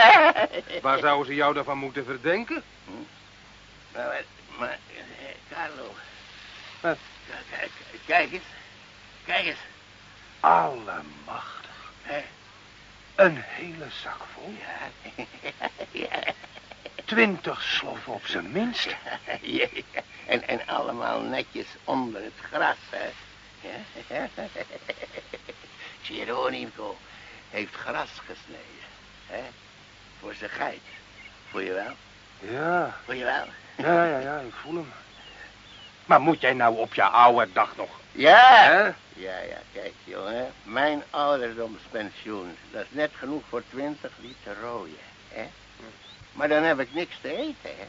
Waar zouden ze jou daarvan moeten verdenken? maar, maar, maar, eh, Carlo... Wat? Kijk, kijk eens. Kijk eens. Allemachtig. Hè? Een hele zak vol. Ja. ja. Twintig sloffen op zijn minst. Ja, ja. En, en allemaal netjes onder het gras, hè. Geronimo heeft gras gesneden, hè. Voor zijn geit. Voel je wel? Ja, Voel je wel? ja, ja, ja, ik voel hem. Maar moet jij nou op je oude dag nog, Ja! hè? Ja, ja, kijk, jongen. Mijn ouderdomspensioen, dat is net genoeg voor twintig liter rooien, hè. Maar dan heb ik niks te eten, hè.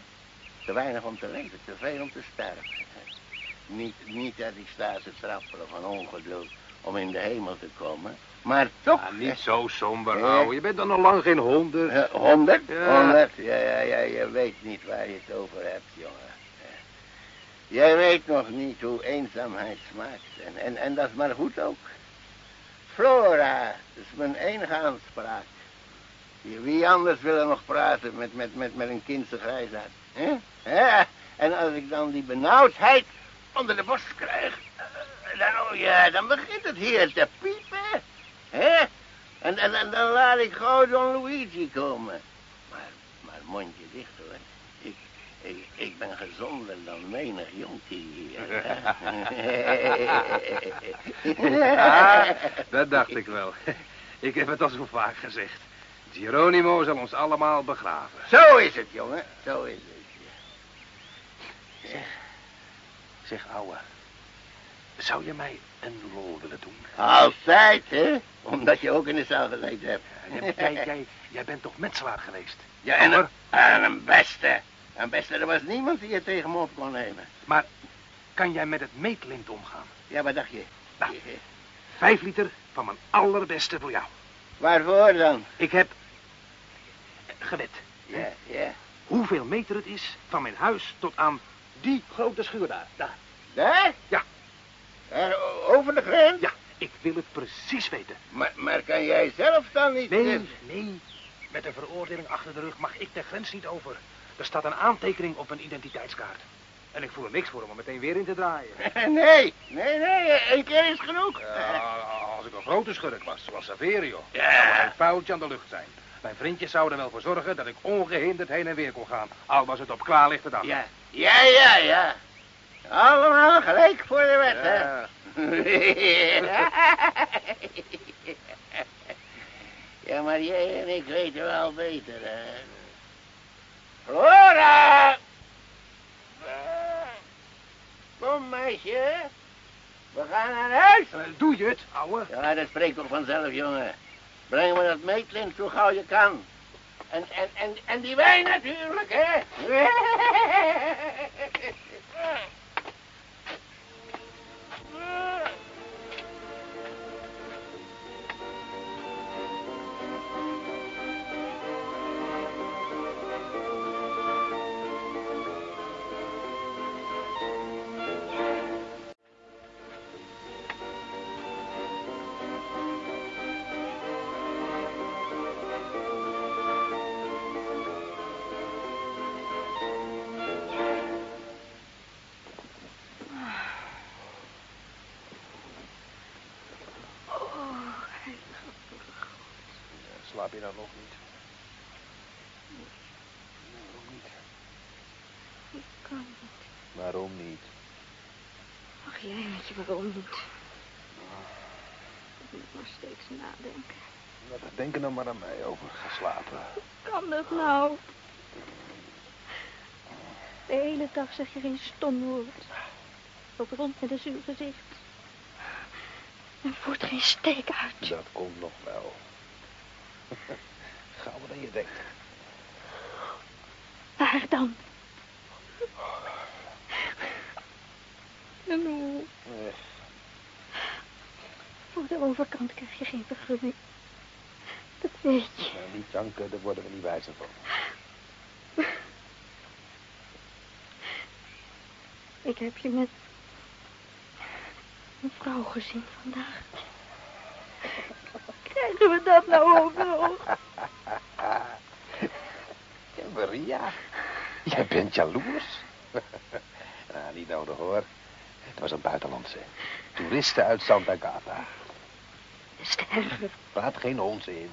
Te weinig om te leven, te veel om te sterven. Niet, niet dat ik sta te trappelen van ongeduld om in de hemel te komen. Maar toch... Ja, niet zo somber, Eh. ouwe. Je bent dan nog lang geen honderd. Eh, Honderd? Ja. Honderd? Ja, ja, ja, je weet niet waar je het over hebt, jongen. Jij weet nog niet hoe eenzaamheid smaakt. En, en, en dat is maar goed ook. Flora, dat is mijn enige aanspraak. Wie- anders wil er nog praten met, met, met, met een kindse grijsaard? hè? En als ik dan die benauwdheid onder de borst krijg, oh ja, dan begint het hier te piepen. hè? En, en, dan laat ik gauw Don Luigi komen. Maar, maar mondje dicht hoor. Ik, ik, ik ben gezonder dan menig jonkie hier. Ja, dat dacht ik wel. Ik heb het al zo vaak gezegd. Geronimo zal ons allemaal begraven. Zo is het, jongen. Zo is het. Zeg, ouwe, zou je mij een lol willen doen? Altijd, hè? Omdat je ook in de cel gezeten hebt. Ja, Jij, jij, jij bent toch metselaar geweest? Ja, en een, en een beste. Een beste, er was niemand die je tegen me op kon nemen. Maar kan jij met het meetlint omgaan? Ja, wat dacht je? Nou. Vijf liter van mijn allerbeste voor jou. Waarvoor dan? Ik heb gewet. Ja, ja. Hoeveel meter het is van mijn huis tot aan die grote schuur daar. Daar. Daar? Ja. Daar, over de grens? Ja, ik wil het precies weten. Maar, maar kan jij zelf dan niet... Nee, eh, nee. Met een veroordeling achter de rug mag ik de grens niet over. Er staat een aantekening op een identiteitskaart. En ik voel er niks voor om er meteen weer in te draaien. Nee, nee, nee, één keer is genoeg. Ja, als ik een grote schurk was, zoals Saverio, Ja. zou er geen vuiltje aan de lucht zijn. Mijn vriendjes zouden er wel voor zorgen dat ik ongehinderd heen en weer kon gaan. Al was het op klaarlichte dag. Ja, ja, ja, ja. Allemaal gelijk voor de wet, hè? Ja. ja, maar jij en ik weten wel beter, hè? Flora! Kom, meisje. We gaan naar huis. Eh, doe je het, ouwe? Ja, dat spreekt toch vanzelf, jongen. Breng me dat meetlint zo gauw je kan. En, en, en, en die wijn natuurlijk, hè? Slaap je dan nog niet? Waarom niet? Ik kan niet. Waarom niet? Ach, jij weet je waarom niet. Ik moet maar steeds nadenken. Laat het denken dan maar aan mij over. Ga slapen. Kan dat nou? De hele dag zeg je geen stom woord. Loop rond met een zuur gezicht. En voert geen steek uit. Dat komt nog wel. Gauwer dan je denkt. Waar dan? En hoe? Eh, Voor de overkant krijg je geen vergunning. Dat weet je. nou, niet janken, daar worden we niet wijzer van. Ik heb je met een vrouw gezien vandaag. Krijgen we dat nou? Ja, Maria, jij bent jaloers. nou, niet nodig hoor. Het was een buitenlandse. Toeriste uit Santa Gata. Erg. Praat geen onzin.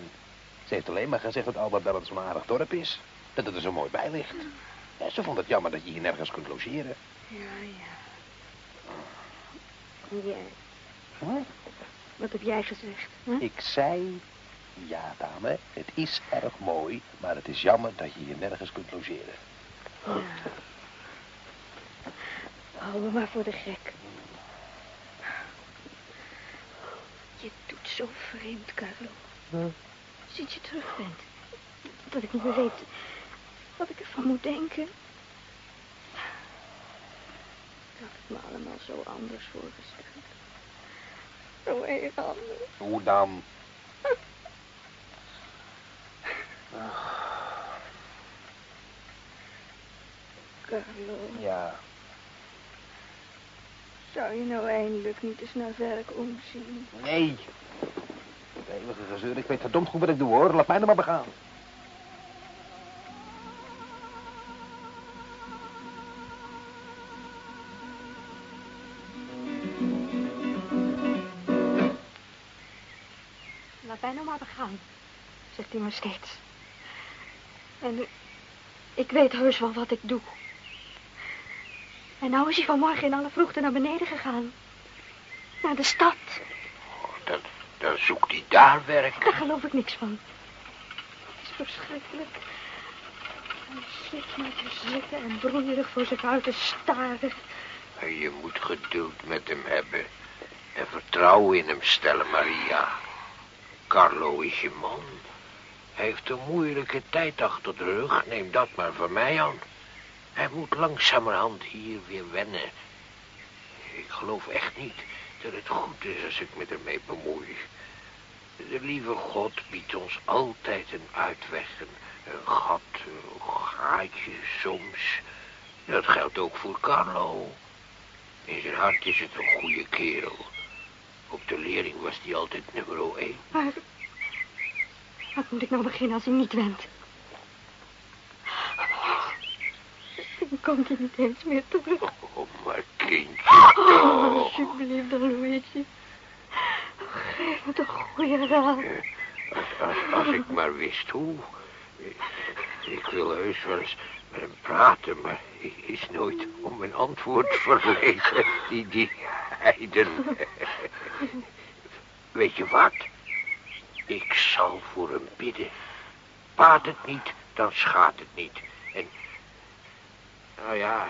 Ze heeft alleen maar gezegd dat Albert wel zo'n aardig dorp is. Dat het er zo mooi bij ligt. Ja, ze vond het jammer dat je hier nergens kunt logeren. Ja, ja. En jij? Wat heb jij gezegd? Hè? Ik zei, ja dame, het is erg mooi, maar het is jammer dat je hier nergens kunt logeren. Ja. Hou me maar voor de gek. Je doet zo vreemd, Carlo. Sinds je terug bent. Dat ik niet meer weet wat ik ervan moet denken. Ik had het me allemaal zo anders voorgesteld. Zo erg anders. Hoe dan? Carlo, Ja, zou je nou eindelijk niet eens naar werk omzien? nee. Eeuwige gezeur, ik weet verdomd goed wat ik doe, hoor. Laat mij nou maar begaan. Begaan, zegt hij maar steeds. En ik weet heus wel wat ik doe. En nou is hij vanmorgen in alle vroegte naar beneden gegaan. Naar de stad. Dan, dan zoekt hij daar werk. Daar geloof ik niks van. Het is verschrikkelijk. Hij zit maar te zitten en broeierig voor zich uit te staren. En je moet geduld met hem hebben. En vertrouwen in hem stellen, Maria. Carlo is je man. Hij heeft een moeilijke tijd achter de rug. Neem dat maar van mij aan. Hij moet langzamerhand hier weer wennen. Ik geloof echt niet dat het goed is als ik me ermee bemoei. De lieve God biedt ons altijd een uitweg, een, een gat, een gaatje soms. Dat geldt ook voor Carlo. In zijn hart is het een goede kerel. Op de lering was hij altijd nummer één. Maar wat moet ik nou beginnen als hij niet went? Dan komt hij niet eens meer terug. Oh, maar kindje. Oh, alsjeblieft, dan Luigi. Geef me toch goede raad. Als, als, als ik maar wist hoe. Ik wil heus wel eens met hem praten, maar hij is nooit om een antwoord verlegen. Die, die heiden. Weet je wat? Ik zal voor hem bidden. Baat het niet, dan schaadt het niet. En, nou ja,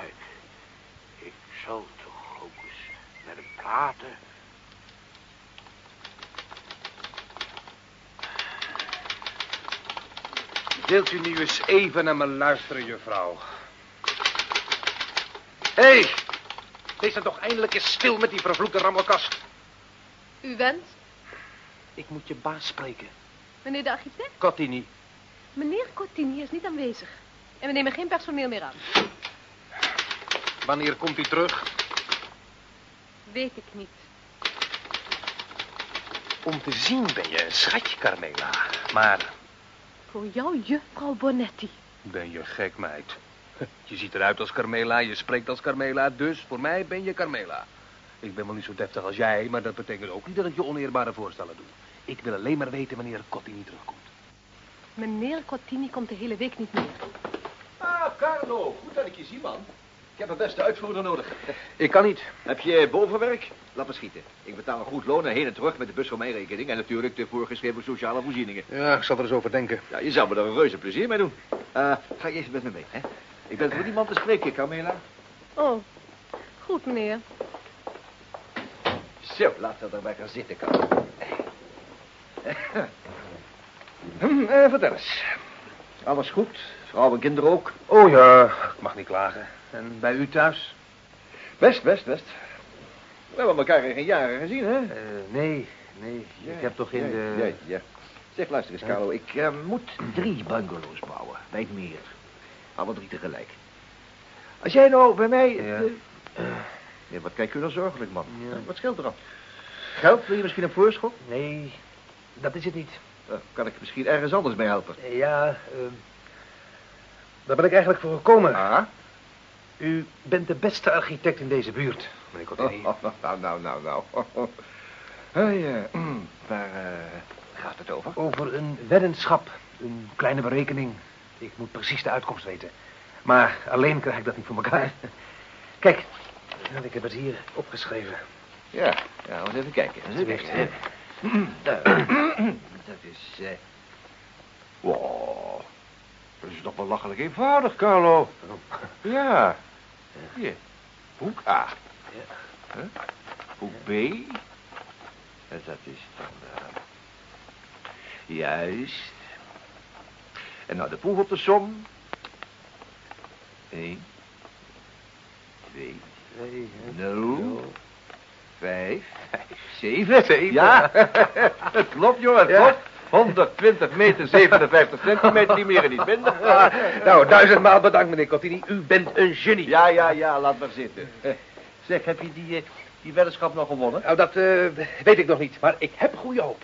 ik zal toch ook eens met hem praten. Wilt u nu eens even naar me luisteren, juffrouw? Hé! Hey, wees dan toch eindelijk eens stil met die vervloekte rammelkast. U wens, Ik moet je baas spreken. meneer de architect? Cottini. Meneer Cottini is niet aanwezig. En we nemen geen personeel meer aan. Wanneer komt hij terug? Weet ik niet. Om te zien ben je een schatje, Carmela. Maar Voor jou, juffrouw Bonetti. ben je gek, meid. Je ziet eruit als Carmela, je spreekt als Carmela, dus voor mij ben je Carmela. Ik ben wel niet zo deftig als jij, maar dat betekent ook niet dat ik je oneerbare voorstellen doe. Ik wil alleen maar weten wanneer Cottini terugkomt. Meneer Cottini komt de hele week niet meer. Ah, Carlo. Goed dat ik je zie, man. Ik heb een beste uitvoerder nodig. Ik kan niet. Heb je bovenwerk? Laat me schieten. Ik betaal een goed loon en heen en terug met de bus van mijn rekening. En natuurlijk de voorgeschreven sociale voorzieningen. Ja, ik zal er eens over denken. Ja, je zou me er een reuze plezier mee doen. Eh, ga je even met me mee, hè? Ik ben voor iemand te spreken, Carmela. Oh, goed, meneer. Zo, laten we erbij gaan zitten, Carlo. Hm, eh, vertel eens. Alles goed? Vrouw en kinderen ook? Oh ja, ik mag niet klagen. En bij u thuis? Best, best, best. We hebben elkaar in geen jaren gezien, hè? Eh, nee, nee. ik heb toch in ja, de... Ja, ja. Zeg, luister eens, Carlo. Ik eh, moet drie bungalows bouwen. Bij het meer. Alle drie tegelijk. Als jij nou bij mij... Ja. eh, ja, wat kijk u nou zorgelijk, man? Wat scheelt er dan? Geld? Wil je misschien een voorschot? Nee, dat is het niet. Kan ik misschien ergens anders mee helpen? Ja, daar ben ik eigenlijk voor gekomen. Ah? U bent de beste architect in deze buurt, meneer Cottini. Oh, oh, nou, nou, nou, nou. Hey, eh, mm, waar eh, gaat het over? Over een weddenschap, een kleine berekening. Ik moet precies de uitkomst weten. Maar alleen krijg ik dat niet voor elkaar. Kijk, ik heb het hier opgeschreven. Ja, ja, eens even kijken. Eens even Alsjeblieft. kijken. Daar. Dat is, eh... Wow. Dat is toch belachelijk eenvoudig, Carlo. Ja. Hier. Boek A. Huh? Boek B. En dat is dan... eh, Juist. En nou de proef op de som. Eén. Twee. Nul. Vijf. Zeven. Zeven. Ja, dat klopt, jongen. Ja. Klopt. 120 meter 57 centimeter, die meer en niet minder. nou, duizendmaal bedankt, meneer Cottini. U bent een genie. Ja, ja, ja, laat maar zitten. Zeg, heb je die, eh, die weddenschap nog gewonnen? Nou, dat eh, weet ik nog niet, maar ik heb goede hoop.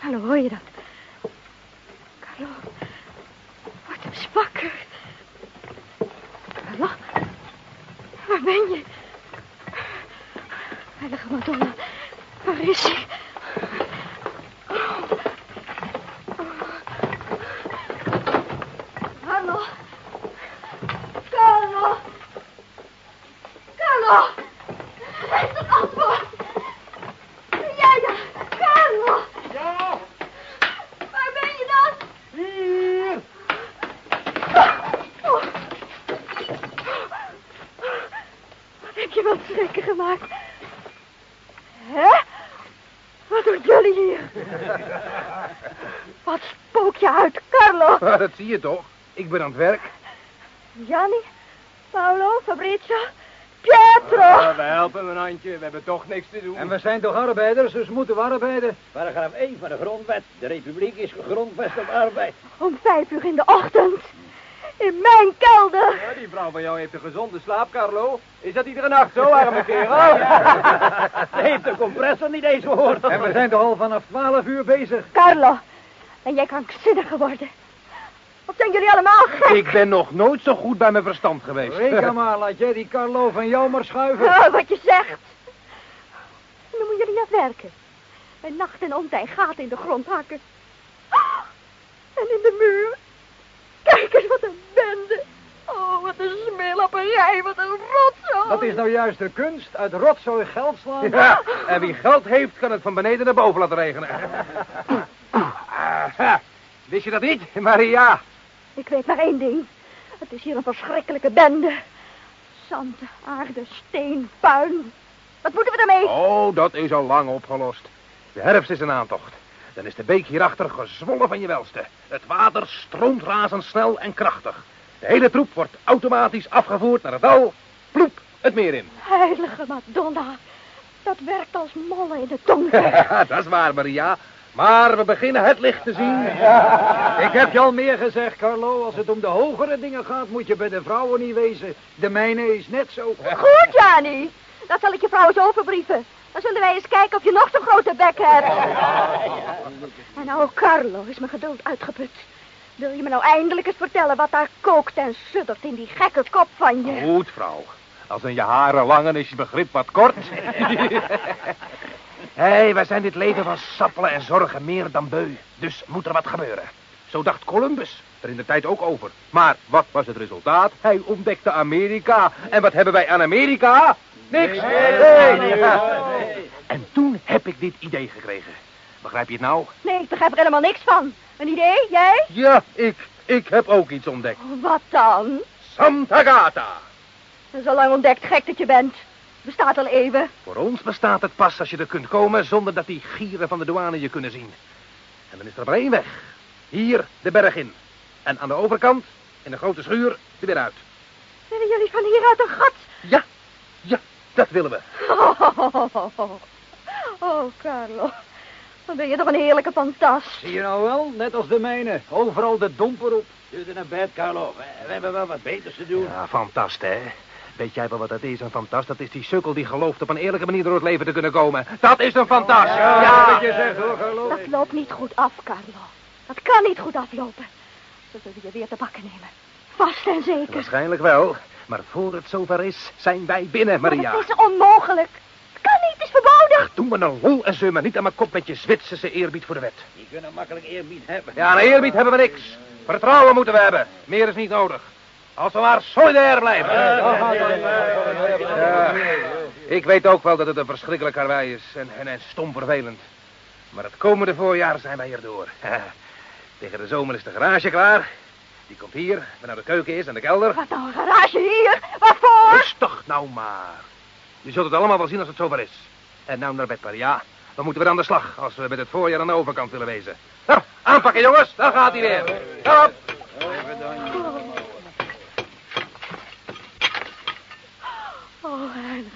Carlo, hoor je dat? Carlo, word eens wakker. Carlo, waar ben je? Heilige Madonna, waar is hij? Carlo, Carlo, Carlo, geef het antwoord. Ja, ja, Carlo. Ja, Waar ben je dan? hier. Oh. Wat heb je wat schrikken gemaakt? Hè? Wat doen jullie hier? Wat spook je uit, Carlo? Maar dat zie je toch? Ik ben aan het werk. Gianni, Paolo, Fabrizio, Pietro. we helpen een handje. We hebben toch niks te doen. En we zijn toch arbeiders, dus moeten we arbeiden. Paragraaf 1 van de grondwet. De republiek is gegrondvest op arbeid. Om vijf uur in de ochtend. In mijn kelder. Ja, die vrouw van jou heeft een gezonde slaap, Carlo. Is dat iedere nacht zo, arme kerel? Ze heeft de compressor niet eens gehoord. En we zijn toch al vanaf 12 uur bezig. Carlo, ben jij krankzinnig geworden? Of zijn jullie allemaal gek? Ik ben nog nooit zo goed bij mijn verstand geweest. Reken maar, laat jij die Carlo van jou maar schuiven. Oh, wat je zegt. Nu moeten jullie naar werken. Bij nacht en ontij gaten in de grond hakken. En in de muur. Kijk eens, wat een bende. Oh, wat een smeelapperij, wat een rotzooi. Dat is nou juist de kunst, uit rotzooi geld slaan. Ja, en wie geld heeft, kan het van beneden naar boven laten regenen. Aha. Wist je dat niet, Maria? Ik weet maar één ding. Het is hier een verschrikkelijke bende. Zand, aarde, steen, puin. Wat moeten we ermee? Oh, dat is al lang opgelost. De herfst is een aantocht. Dan is de beek hierachter gezwollen van je welste. Het water stroomt razendsnel en krachtig. De hele troep wordt automatisch afgevoerd naar het dal. Ploep, het meer in. Heilige Madonna. Dat werkt als mollen in de tong. dat is waar, Maria. Maar we beginnen het licht te zien. Ik heb je al meer gezegd, Carlo. Als het om de hogere dingen gaat, moet je bij de vrouwen niet wezen. De mijne is net zo. Goed, Jani. Dat zal ik je vrouw eens overbrieven. Dan zullen wij eens kijken of je nog zo'n grote bek hebt. En nou, Carlo, is mijn geduld uitgeput. Wil je me nou eindelijk eens vertellen wat daar kookt en suddert in die gekke kop van je? Goed, vrouw. Als een je haren lang en is je begrip wat kort. Hé, hey, wij zijn dit leven van sappelen en zorgen meer dan beu. Dus moet er wat gebeuren. Zo dacht Columbus er in de tijd ook over. Maar wat was het resultaat? Hij ontdekte Amerika. En wat hebben wij aan Amerika? Niks. Nee. En toen heb ik dit idee gekregen. Begrijp je het nou? Nee, ik begrijp er helemaal niks van. Een idee, jij? Ja, ik. Ik heb ook iets ontdekt. Wat dan? Santa Gata. Dat is al lang ontdekt, gek dat je bent. Bestaat al eeuwen. Voor ons bestaat het pas als je er kunt komen zonder dat die gieren van de douane je kunnen zien. En dan is er maar één weg. Hier de berg in. En aan de overkant, in de grote schuur, er weer uit. Willen jullie van hieruit een gat? Ja, ja, dat willen we. Oh, oh, Carlo. Dan ben je toch een heerlijke fantast. Zie je nou wel, net als de mijne. Overal de domper op. Zit naar bed, Carlo. We, we hebben wel wat beters te doen. Ja, fantast, hè. Weet jij wel wat dat is, een fantast? Dat is die sukkel die gelooft op een eerlijke manier door het leven te kunnen komen. Dat is een fantast. Ja, ja. wat je zegt hoor, Carlo. Dat loopt niet goed af, Carlo. Dat kan niet goed aflopen. Ze zullen je weer te bakken nemen. Vast en zeker. Waarschijnlijk wel. Maar voor het zover is, zijn wij binnen, Maria. Maar het is onmogelijk. Het kan niet, het is verboden. Doe me een lol en zeur me niet aan mijn kop met je Zwitserse eerbied voor de wet. Die kunnen makkelijk eerbied hebben. Ja, een eerbied hebben we niks. Vertrouwen moeten we hebben. Meer is niet nodig. Als we maar solidair blijven. Ja, ik weet ook wel dat het een verschrikkelijk karwei is en, en, en stom vervelend. Maar het komende voorjaar zijn wij erdoor. Tegen de zomer is de garage klaar. Die komt hier, waar nou de keuken is en de kelder. Wat nou, een garage hier? Waarvoor? Rustig nou maar. Je zult het allemaal wel zien als het zover is. En nou naar bed, Maria. Dan moeten we aan de slag als we met het voorjaar aan de overkant willen wezen. Nou, aanpakken jongens, daar gaat hij weer. Kom op. Oh, heilige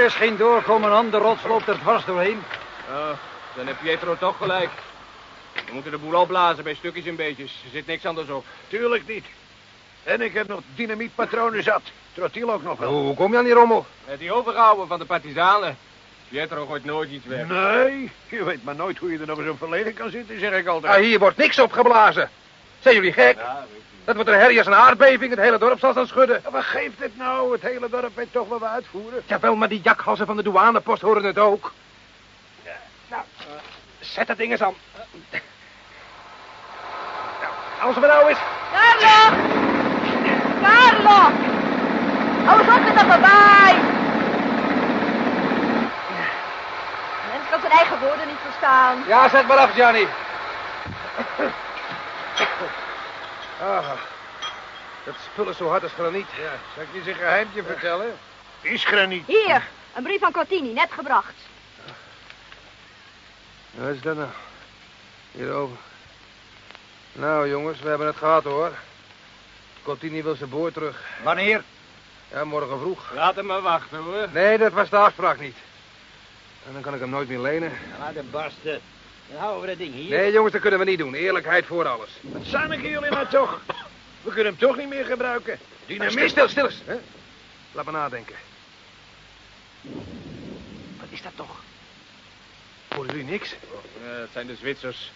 Hier is geen doorkomen aan, de rots loopt er dwars doorheen. Oh, dan heb Pietro toch gelijk. We moeten de boel opblazen bij stukjes en beetjes. Er zit niks anders op. Tuurlijk niet. En ik heb nog dynamietpatronen zat. Trotiel ook nog wel. Hoe kom je aan die rommel? Met die overgehouden van de partizanen. Pietro gooit nooit iets weg. Nee, je weet maar nooit hoe je er nog eens op verlegen kan zitten, zeg ik altijd. Ah, hier wordt niks opgeblazen. Zijn jullie gek? Dat wordt een herrie als een aardbeving. Het hele dorp zal dan schudden. Wat geeft het nou? Het hele dorp weet toch wel we uitvoeren. Jawel, maar die jakhalsen van de douanepost horen het ook. Nou, zet dat ding eens aan. Nou, als we nou eens... Carlo! Carlo! Hou eens op met dat voorbij! Mens kan zijn eigen woorden niet verstaan. Ja, zet maar af, Johnny. Ah, dat spul is zo hard als graniet. Ja, zal ik je een geheimtje vertellen? Is graniet. Hier, een brief van Cortini, net gebracht. Wat is dat nou? Hierover. Nou, jongens, we hebben het gehad, hoor. Cortini wil zijn boor terug. Wanneer? Ja, morgen vroeg. Laat hem maar wachten, hoor. Nee, dat was de afspraak niet. En dan kan ik hem nooit meer lenen. Laat hem barsten. Dan houden we dat ding hier. Nee, jongens, dat kunnen we niet doen. Eerlijkheid voor alles. Wat zanigen jullie nou toch? We kunnen hem toch niet meer gebruiken. Dynamiet, stil, stil eens. Hè? Laat me nadenken. Wat is dat toch? Horen jullie niks? Eh, het zijn de Zwitsers.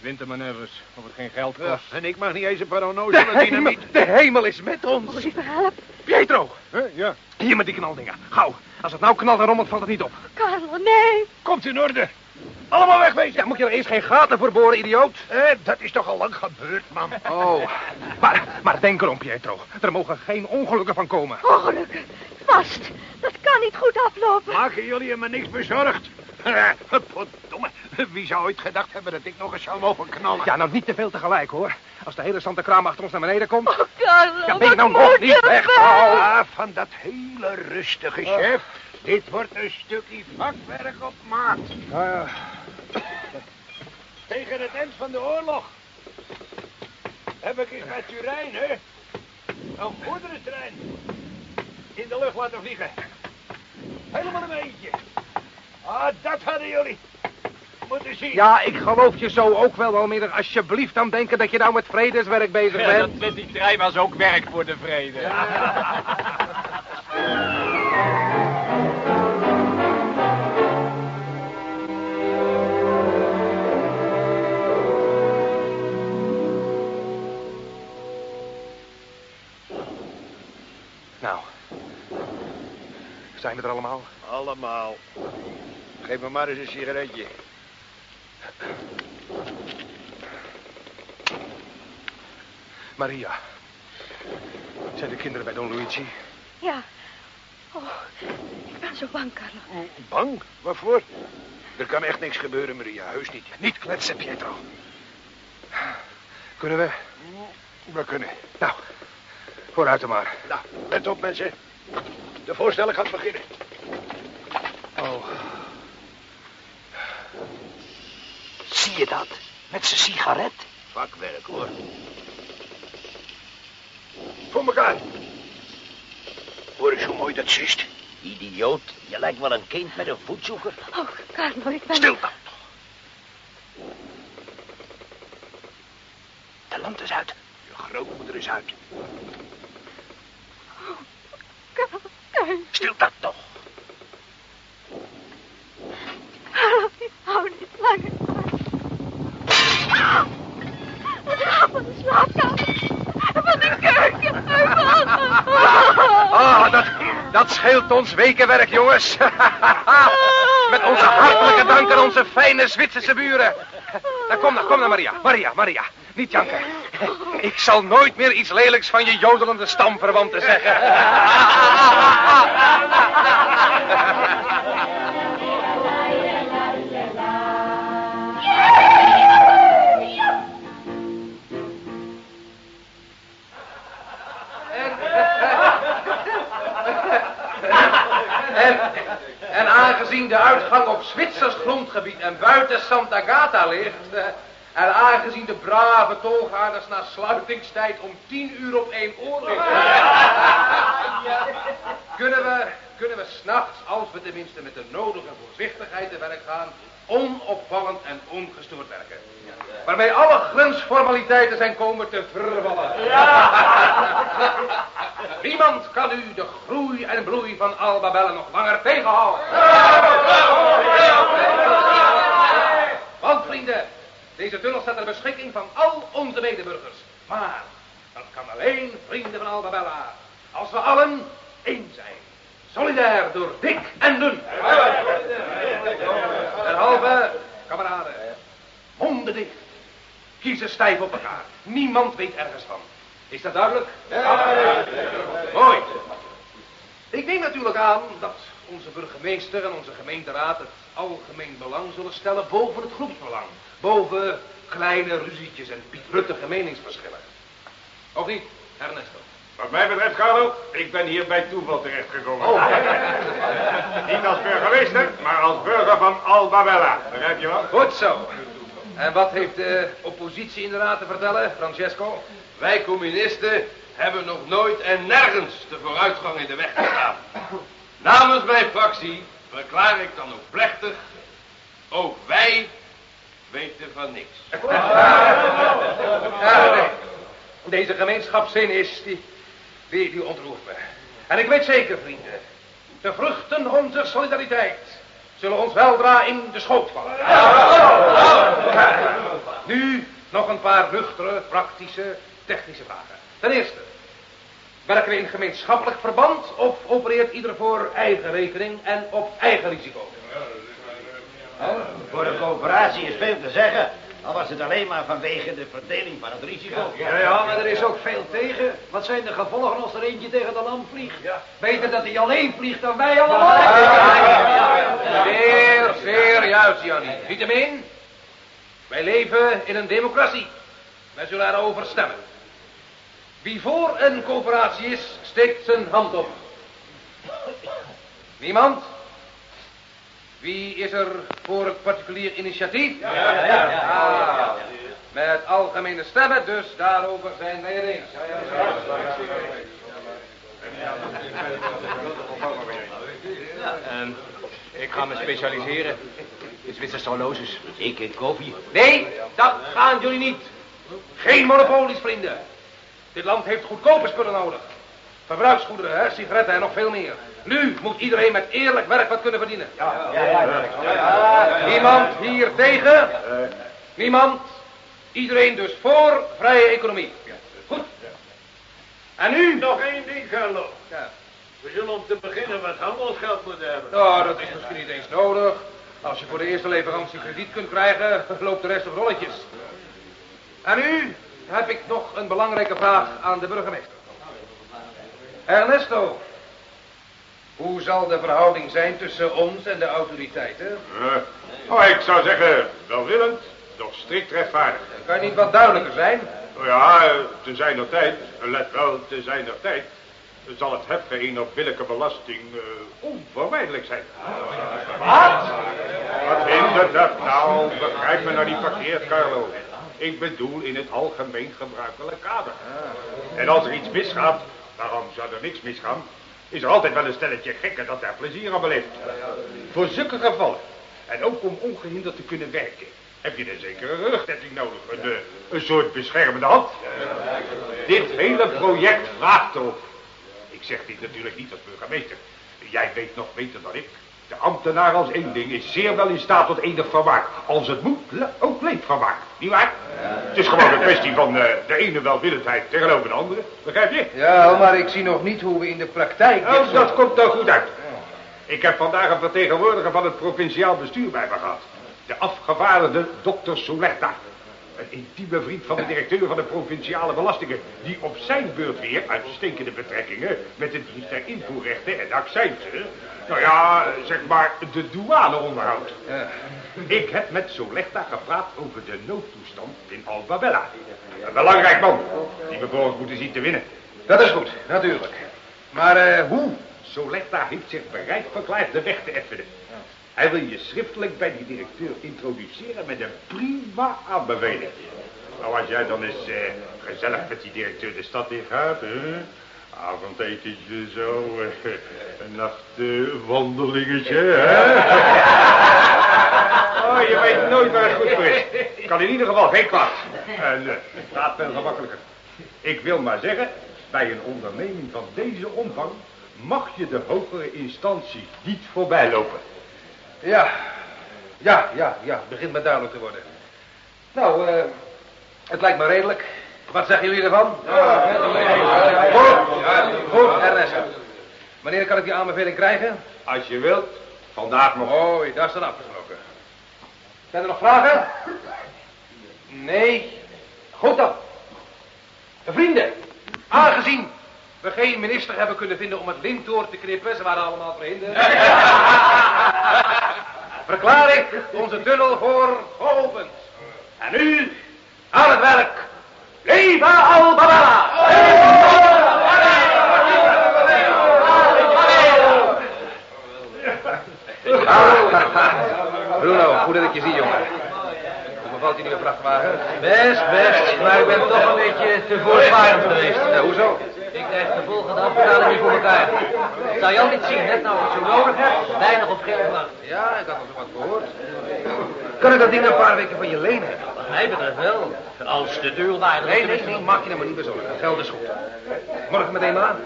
Wintermanoeuvres. Of het geen geld kost. Ja, en ik mag niet eens een paar onnozele De hemel, dynamiet. de hemel is met ons. Help. Pietro, Huh, ja, hier met die knaldingen. Gauw. Als het nou knalt en rommelt, valt het niet op. Carlo, nee. komt in orde. Allemaal wegwezen. Ja, moet je er eerst geen gaten voor boren, idioot? Eh, dat is toch al lang gebeurd, man. Oh, maar, maar denk erom, Pietro. Er mogen geen ongelukken van komen. Ongelukken. Vast. Dat kan niet goed aflopen. Maken jullie je maar niks bezorgd? Verdomme, wie zou ooit gedacht hebben dat ik nog eens zou mogen knallen? Ja, nou niet te veel tegelijk, hoor. Als de hele Santa Kraam achter ons naar beneden komt... Oh, Carlo, Ja, ben je wat nou nog niet weg? Ah, van dat hele rustige chef. Dit wordt een stukje vakwerk op maat. Ja. Tegen het eind van de oorlog heb ik eens met Turijn, hè, een goederentrein in de lucht laten vliegen. Helemaal een eentje. Ah, dat hadden jullie moeten zien. ja, ik geloof je zo ook wel, Almere. Alsjeblieft dan denken dat je nou met vredeswerk bezig Ja, bent. dat met die trein was ook werk voor de vrede. zijn we er allemaal? Allemaal. Geef me maar eens een sigaretje. Maria. Zijn de kinderen bij Don Luigi? Ja. Oh, ik ben zo bang, Carlo. Bang? Waarvoor? Er kan echt niks gebeuren, Maria. Heus niet. Niet kletsen, Pietro. Kunnen we? We kunnen. Nou, vooruit dan maar. Nou, let op, mensen. De voorstelling gaat beginnen. Oh. Zie je dat? Met zijn sigaret. Vakwerk, hoor. Voor elkaar. Hoor eens hoe mooi dat zist. Idioot, je lijkt wel een kind met een voetzoeker. Oh, Carlo, ik ben... Stil dan. De lamp is uit. Je grootmoeder is uit. Carlo, Carlo, Stil dat toch. Carlo, ik hou niet langer. Het raam van de slaapkamer. Van de keuken. Ah, dat, dat scheelt ons wekenwerk, jongens. Met onze hartelijke dank aan onze fijne Zwitserse buren. Nou, kom dan, kom dan, Maria. Maria, Maria. Niet janken. Ik zal nooit meer iets lelijks van je jodelende stamverwanten zeggen. En, en aangezien de uitgang op Zwitsers grondgebied en buiten Santa Gata ligt, eh, En aangezien de brave tolgaarders na sluitingstijd om tien uur op één oor liggen, kunnen we, kunnen we s'nachts, als we tenminste met de nodige voorzichtigheid te werk gaan, onopvallend en ongestoord werken. Waarmee alle grensformaliteiten zijn komen te vervallen. Niemand kan u de groei en bloei van Alba Bella nog langer tegenhouden. Want vrienden, deze tunnel staat ter beschikking van al onze medeburgers. Maar dat kan alleen vrienden van Alba Bella. Als we allen één zijn. Solidair door dik en dun. Derhalve, kameraden, monden dicht. Kiezen stijf op elkaar. Niemand weet ergens van. Is dat duidelijk? Ja. Mooi. Ik neem natuurlijk aan dat onze burgemeester en onze gemeenteraad het algemeen belang zullen stellen boven het groepsbelang. Boven kleine ruzietjes en pietruttige meningsverschillen. Of niet, Ernesto? Wat mij betreft, Carlo, ik ben hier bij toeval terechtgekomen. Oh. Niet als burgemeester, maar als burger van Alba Bella. Begrijp je wel? Goed zo. En wat heeft de oppositie in de raad te vertellen, Francesco? Wij communisten hebben nog nooit en nergens de vooruitgang in de weg gestaan. Namens mijn fractie verklaar ik dan ook plechtig, ook wij weten van niks. Ja, nee. Deze gemeenschapszin is, die, die, die ontroert me. En ik weet zeker, vrienden, de vruchten onze solidariteit zullen ons weldra in de schoot vallen. Nu nog een paar nuchtere, praktische, technische vragen. Ten eerste, werken we in gemeenschappelijk verband of opereert ieder voor eigen rekening en op eigen risico? Voor de coöperatie is veel te zeggen. Al was het alleen maar vanwege de verdeling van het risico. Ja, ja, maar er is ook veel tegen. Wat zijn de gevolgen als er eentje tegen de lamp vliegt? Beter dat hij alleen vliegt dan wij allemaal. Zeer, zeer juist, Jannie. Niettemin, wij leven in een democratie. Wij zullen erover stemmen. Wie voor een coöperatie is, steekt zijn hand op. Niemand? Wie is er voor het particulier initiatief? Ja, ja, ja. Met algemene stemmen, dus daarover zijn wij het eens. Ehm, ik ga me specialiseren in Zwitserse horloges. Ik in koffie. Nee, dat gaan jullie niet. Geen monopolies, vrienden. Dit land heeft goedkope spullen nodig. Verbruiksgoederen, hè, sigaretten en nog veel meer. Nu moet iedereen met eerlijk werk wat kunnen verdienen. Niemand hier tegen? Niemand? Iedereen dus voor vrije economie. Goed. En nu? Nog één ding, Carlo. Ja. We zullen om te beginnen wat handelsgeld moeten hebben. Nou, dat is misschien niet eens nodig. Als je voor de eerste leverantie krediet kunt krijgen, loopt de rest op rolletjes. En nu heb ik nog een belangrijke vraag aan de burgemeester. Ernesto, hoe zal de verhouding zijn tussen ons en de autoriteiten? Eh, oh, ik zou zeggen, welwillend, doch strikt rechtvaardig. Kan je niet wat duidelijker zijn? Nou ja, te zijner tijd, let wel, te zijner tijd, zal het heffen eener billijke belasting eh, onvermijdelijk zijn. Wat? Wat hindert dat nou? Begrijp me nou niet verkeerd, Carlo. Ik bedoel in het algemeen gebruikelijke kader. En als er iets misgaat, waarom zou er niks misgaan? Is er altijd wel een stelletje gekken dat daar plezier aan beleeft. Voor zulke gevallen, en ook om ongehinderd te kunnen werken, heb je een zekere rugdekking nodig. Een, eh, een soort beschermende hand. Dit hele project vraagt erop. Ik zeg dit natuurlijk niet als burgemeester. Jij weet nog beter dan ik. De ambtenaar als één ding is zeer wel in staat tot enig vermaak. Als het moet, le- ook leedvermaak. Niet waar? Het is gewoon een kwestie van eh, de ene welwillendheid tegenover de andere. Begrijp je? Ja, maar ik zie nog niet hoe we in de praktijk... Oh, dat komt er goed uit. Ik heb vandaag een vertegenwoordiger van het provinciaal bestuur bij me gehad. De afgevaardigde dokter Souletta. Een intieme vriend van de directeur van de provinciale belastingen. Die op zijn beurt weer uitstekende betrekkingen met de dienst der invoerrechten en accijnsen. Nou ja, zeg maar de douane onderhoudt. Ik heb met Souletta gepraat over de noodtoestand in Alba Bella. Een belangrijk man die we volgens moeten zien te winnen. Dat is goed, natuurlijk. Maar eh, hoe? Soletta heeft zich bereid verklaard de weg te effenen. Hij wil je schriftelijk bij die directeur introduceren met een prima aanbeveling. Nou, als jij dan eens eh, gezellig met die directeur de stad in gaat, hè? Avondetentje zo, eh, een nachtwandelingetje, hè? Oh, je weet nooit waar het goed voor is. Kan in ieder geval geen kwaad. En uh, gaat veel gemakkelijker. Ik wil maar zeggen, bij een onderneming van deze omvang mag je de hogere instanties niet voorbij lopen. Ja, ja, ja, ja, het begint me duidelijk te worden. Nou, eh, het lijkt me redelijk. Wat zeggen jullie ervan? Goed, goed, Ernest. Wanneer kan ik die aanbeveling krijgen? Als je wilt, vandaag nog. Oh, daar is dan afgesproken. Zijn er nog vragen? Nee. Goed dan. Vrienden, aangezien we geen minister hebben kunnen vinden om het lint door te knippen, ze waren allemaal vrienden. Verklaar ik onze tunnel voor geopend. En nu aan het werk. Viva Albabella! Bruno, goed dat ik je zie, jongen. Hoe bevalt die nieuwe vrachtwagen? Best, best. Maar ik ben toch een beetje te voortvarend geweest. Ja, hoezo? Ik krijg de volgende afbetaling niet voor elkaar. Zou je al niet zien, net nou wat je nodig hebt, weinig op geld wacht. Ja, ik had al zo wat gehoord. Kan ik dat ding een paar weken van je lenen? Wat mij betreft wel. Als de deur waardig Nee, nee, nee, maak je nou maar niet bezorgd. Het geld is goed. Morgen meteen maar aan.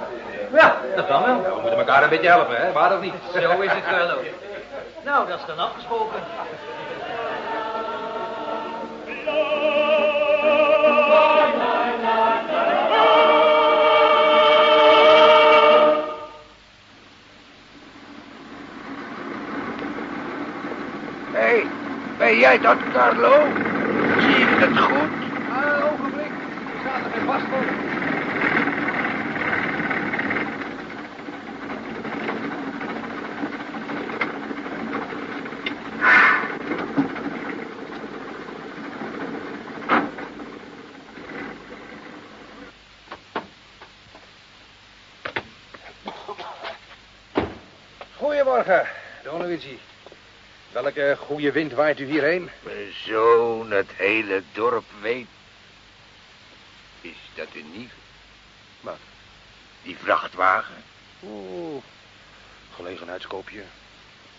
Ja, dat kan wel. We moeten elkaar een beetje helpen, hè? Waar of niet? Zo is het wel ook. Nou, dat is dan afgesproken. Ben jij dat, Carlo? Zie ik het goed? Ah, een ogenblik. Er staat er vast voor. Goedemorgen, Don Luigi. Welke goede wind waait u hierheen? Mijn zoon het hele dorp weet. Is dat een nieuw? Wat? Die vrachtwagen. Oeh, gelegenheidskoopje.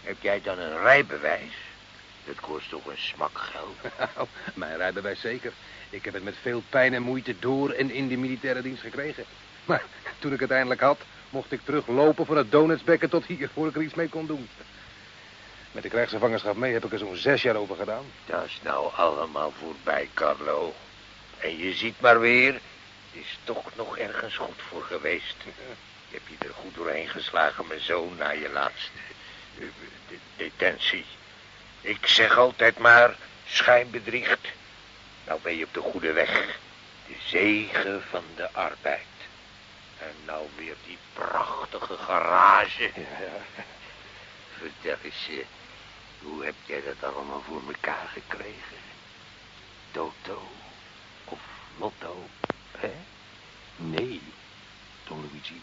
Heb jij dan een rijbewijs? Dat kost toch een smak geld? Mijn rijbewijs zeker. Ik heb het met veel pijn en moeite door en in de militaire dienst gekregen. Maar toen ik het eindelijk had, mocht ik teruglopen voor het donutsbekken tot hier, voor ik er iets mee kon doen. Met de krijgsgevangenschap mee heb ik er zo'n zes jaar over gedaan. Dat is nou allemaal voorbij, Carlo. En je ziet maar weer, het is toch nog ergens goed voor geweest. Je hebt je er goed doorheen geslagen, mijn zoon, na je laatste eh, de- detentie. Ik zeg altijd maar, schijnbedriegt. Nou ben je op de goede weg. De zegen van de arbeid. En nou weer die prachtige garage. Vertel eens, eh, hoe heb jij dat allemaal voor elkaar gekregen? Toto of Lotto, hè? Nee, Don Luigi.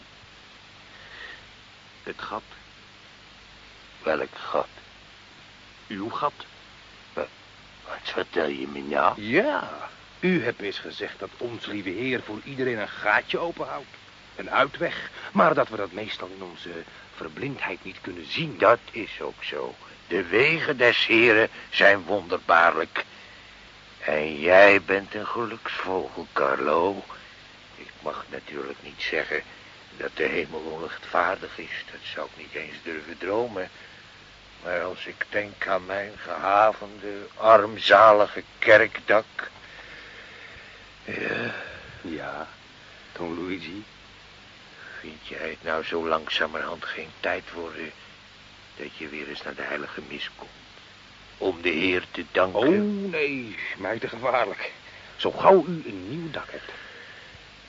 Het gat. Welk gat? Uw gat. Wat, wat vertel je me nou? Ja, u hebt eens gezegd dat ons lieve heer voor iedereen een gaatje openhoudt. Een uitweg, maar dat we dat meestal in onze verblindheid niet kunnen zien. Dat is ook zo. De wegen des heren zijn wonderbaarlijk. En jij bent een geluksvogel, Carlo. Ik mag natuurlijk niet zeggen dat de hemel onrechtvaardig is. Dat zou ik niet eens durven dromen. Maar als ik denk aan mijn gehavende, armzalige kerkdak... Ja, Ja, Don Luigi. Vind jij het nou zo langzamerhand geen tijd worden... dat je weer eens naar de heilige mis komt? Om de Heer te danken? Oh, nee, mij te gevaarlijk. Zo gauw u een nieuw dak hebt.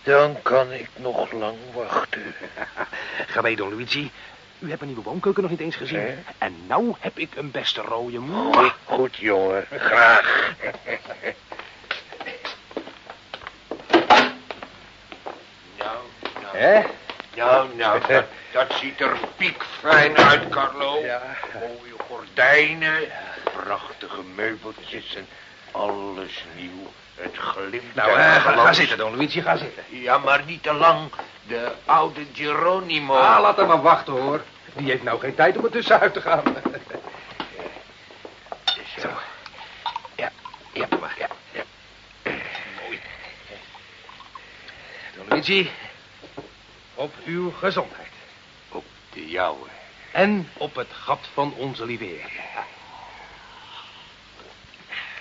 Dan kan ik nog lang wachten. Ga mee, Don Luigi. U hebt een nieuwe woonkeuken nog niet eens gezien. En nou heb ik een beste rode moe. Goed, goed, jongen. Graag. nou, nou. Hè? Nou, nou, dat, dat ziet er piekfijn uit, Carlo. Ja. Mooie gordijnen, prachtige meubeltjes en alles nieuw. Het glimt Nou, eh, ga, zitten, Don Luigi, ga zitten. Ja, maar niet te lang. De oude Geronimo. Ah, laat hem maar wachten, hoor. Die heeft nou geen tijd om er tussenuit te gaan. Zo. Ja, ja, maar, ja. ja. Mooi. Don Luigi, op uw gezondheid. Op de jouwe. En op het gat van onze lieve Heer.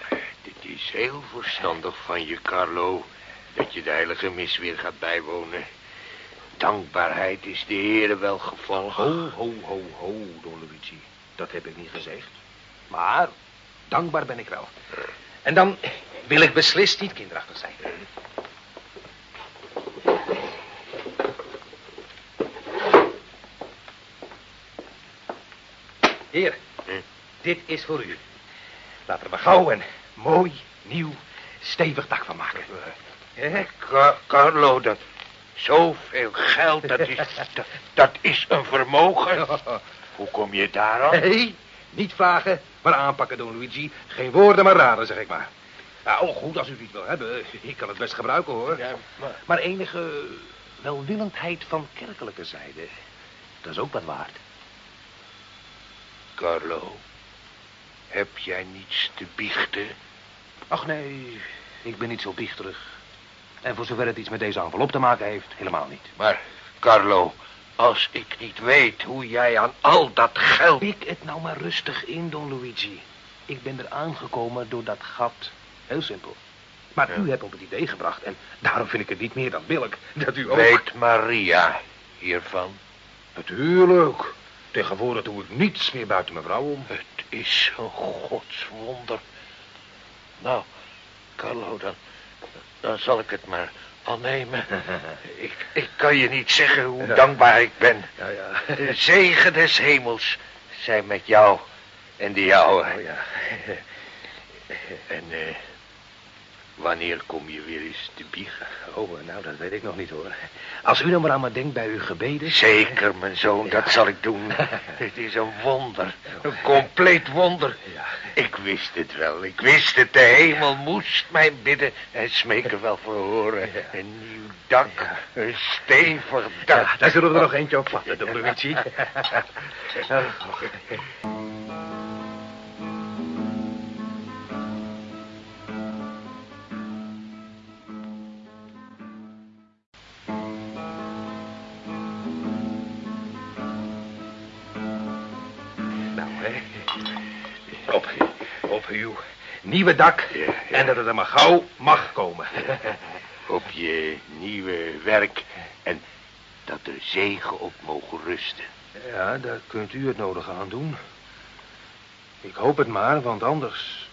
Dit is heel verstandig van je, Carlo. Dat je de heilige mis weer gaat bijwonen. Dankbaarheid is de Heere wel gevallen. Ho, ho, ho, ho, Don Luigi. Dat heb ik niet gezegd. Maar dankbaar ben ik wel. En dan wil ik beslist niet kinderachtig zijn. Heer, dit is voor u. Laten we maar gauw een mooi, nieuw, stevig dak van maken. Hè, Ca- Carlo, dat zoveel geld, dat is, dat, dat is een vermogen. Hoe kom je daar aan? Nee, niet vragen, maar aanpakken, Don Luigi. Geen woorden, maar raden, zeg ik maar. Ja, oh, goed, als u het niet wil hebben. Ik kan het best gebruiken, hoor. maar... maar enige welwillendheid van kerkelijke zijde, dat is ook wat waard. Carlo, heb jij niets te biechten? Ach nee, ik ben niet zo bichterig. En voor zover het iets met deze envelop te maken heeft, helemaal niet. Maar, Carlo, als ik niet weet hoe jij aan al dat geld... Pik het nou maar rustig in, Don Luigi. Ik ben er aangekomen door dat gat. Heel simpel. Maar u hebt op het idee gebracht en daarom vind ik het niet meer dan billig dat u ook... Weet Maria hiervan? Natuurlijk. Tegenwoordig doe ik niets meer buiten mijn vrouw om. Het is een godswonder. Nou, Carlo, dan, dan zal ik het maar aannemen. ik, ik kan je niet zeggen hoe Ja. dankbaar ik ben. Ja, ja. De zegen des hemels zijn met jou en de jouwe. Oh, ja. En eh, wanneer kom je weer eens te biechten? Oh, nou, dat weet ik nog niet, hoor. Als u nou maar aan me denkt bij uw gebeden... Zeker, mijn zoon, dat zal ik doen. Het is een wonder. Een compleet wonder. Ik wist het wel. Ik wist het. De hemel moest mij bidden en smeken wel verhoren. Een nieuw dak. Een stevig dak. Ja, daar zullen we er nog eentje op vatten, Don Luigi. Nieuwe dak. En dat het er maar gauw mag komen. Op je nieuwe werk. En dat er zegen op mogen rusten. Ja, daar kunt u het nodige aan doen. Ik hoop het maar, want anders...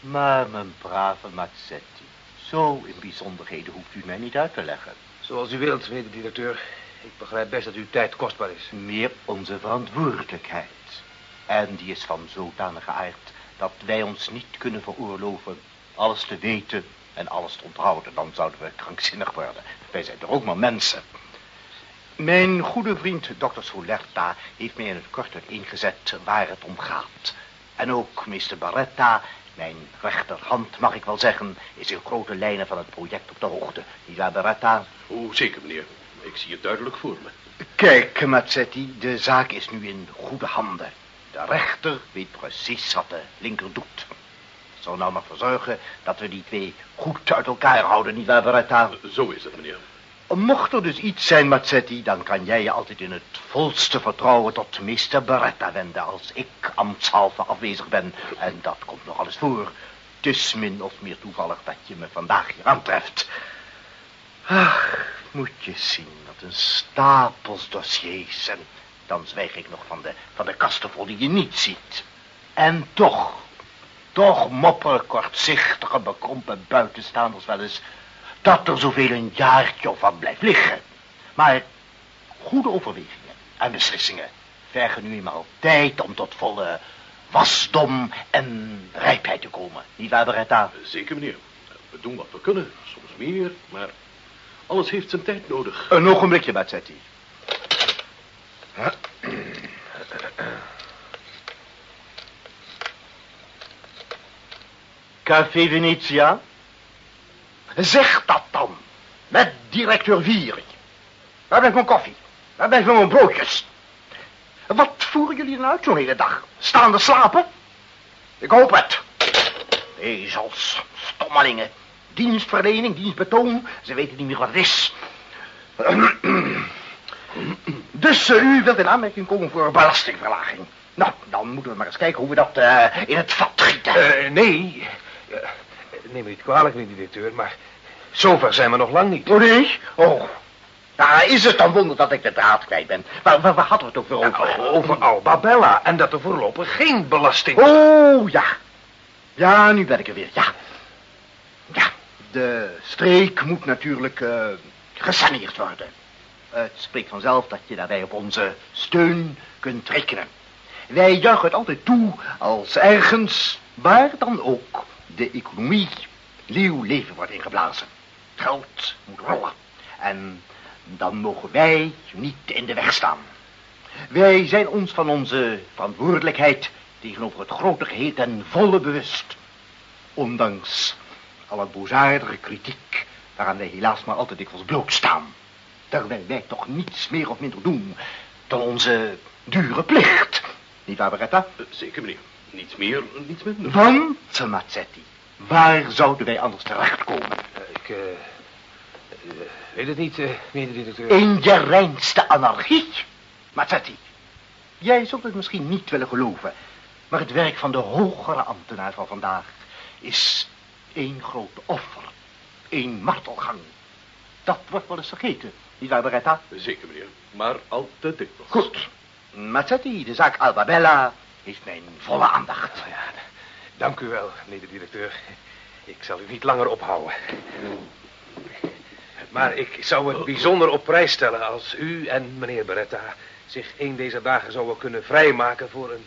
Maar mijn brave Mazzetti, zo in bijzonderheden hoeft u mij niet uit te leggen. Zoals u wilt, meneer de directeur. Ik begrijp best dat uw tijd kostbaar is. Meer onze verantwoordelijkheid. En die is van zodanige aard dat wij ons niet kunnen veroorloven alles te weten en alles te onthouden. Dan zouden we krankzinnig worden. Wij zijn toch ook maar mensen. Mijn goede vriend dokter Solerta heeft mij in het kort uiteengezet waar het om gaat. En ook meester Barretta, mijn rechterhand mag ik wel zeggen, is in grote lijnen van het project op de hoogte. Waar, Barretta? Oh, zeker, meneer. Ik zie het duidelijk voor me. Kijk, Mazzetti, de zaak is nu in goede handen. De rechter weet precies wat de linker doet. Zal nou maar voor zorgen dat we die twee goed uit elkaar houden, niet waar, Barretta? Zo is het, meneer. Mocht er dus iets zijn, Mazzetti, dan kan jij je altijd in het volste vertrouwen tot meester Beretta wenden als ik ambtshalve afwezig ben. En dat komt nog alles voor. Het is min of meer toevallig dat je me vandaag hier aantreft. Ach, moet je zien, wat een stapels dossiers. En dan zwijg ik nog van de, van de kasten vol die je niet ziet. En toch, toch mopperen kortzichtige, bekrompen buitenstaanders wel eens dat er zoveel een jaartje of wat blijft liggen. Maar goede overwegingen en beslissingen vergen nu eenmaal tijd om tot volle wasdom en rijpheid te komen. Niet waar, Beretta? Zeker, meneer. We doen wat we kunnen. Soms meer, maar alles heeft zijn tijd nodig. Een ogenblikje, Mazzetti. Café Venetia? Zeg dat dan, met directeur Vieri. Waar ik mijn koffie? Waar ik mijn broodjes? Wat voeren jullie dan uit zo'n hele dag? Staande slapen? Ik hoop het. Ezels, stommelingen. Dienstverlening, dienstbetoon, ze weten niet meer wat het is. Dus eh, u wilt in aanmerking komen voor belastingverlaging. Nou, dan moeten we maar eens kijken hoe we dat eh, in het vat gieten. Eh, nee. Neem me niet kwalijk, meneer directeur, maar zover zijn we nog lang niet. Oh, nee? Oh. Nou, is het dan wonder dat ik de draad kwijt ben? Waar, waar, waar hadden we het over? Nou, over Alba Bella en dat er voorlopig geen belasting... Oh, ja. Ja, nu ben ik er weer, ja. Ja, de streek moet natuurlijk eh, gesaneerd worden. Het spreekt vanzelf dat je daarbij op onze steun kunt rekenen. Wij juichen het altijd toe als ergens, waar dan ook, de economie nieuw leven wordt ingeblazen. Geld moet rollen. En dan mogen wij niet in de weg staan. Wij zijn ons van onze verantwoordelijkheid tegenover het grote geheel ten volle bewust. Ondanks alle boosaardige kritiek waaraan wij helaas maar altijd dikwijls blootstaan. Terwijl wij toch niets meer of minder doen dan onze dure plicht. Niet waar, Beretta? Zeker, meneer. Niets meer, niets minder. Want, Mazzetti, waar zouden wij anders terechtkomen? Ik, eh, eh, weet het niet, eh, meneer directeur. In je reinste anarchie. Mazzetti, jij zult het misschien niet willen geloven, maar het werk van de hogere ambtenaar van vandaag is één groot offer, één martelgang. Dat wordt wel eens vergeten, niet waar, Beretta? Zeker, meneer. Maar al te dikwijls. Goed. Mazzetti, de zaak Alba Bella heeft mijn volle aandacht. Ja, dank u wel, meneer de directeur. Ik zal u niet langer ophouden. Maar ik zou het bijzonder op prijs stellen als u en meneer Beretta zich een deze dagen zouden kunnen vrijmaken voor een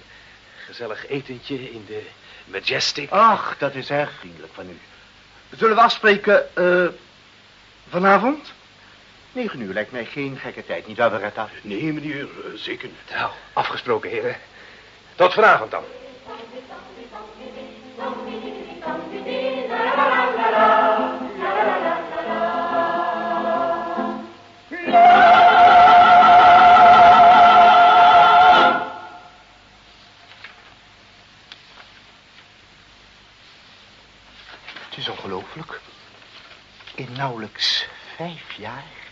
gezellig etentje in de Majestic. Ach, dat is erg vriendelijk van u. Zullen we afspreken, eh, vanavond? Negen uur lijkt mij geen gekke tijd, niet waar, Beretta? Nee, meneer, eh, zeker niet. Nou, afgesproken, heren. Tot vanavond dan. Het is ongelooflijk. In nauwelijks vijf jaar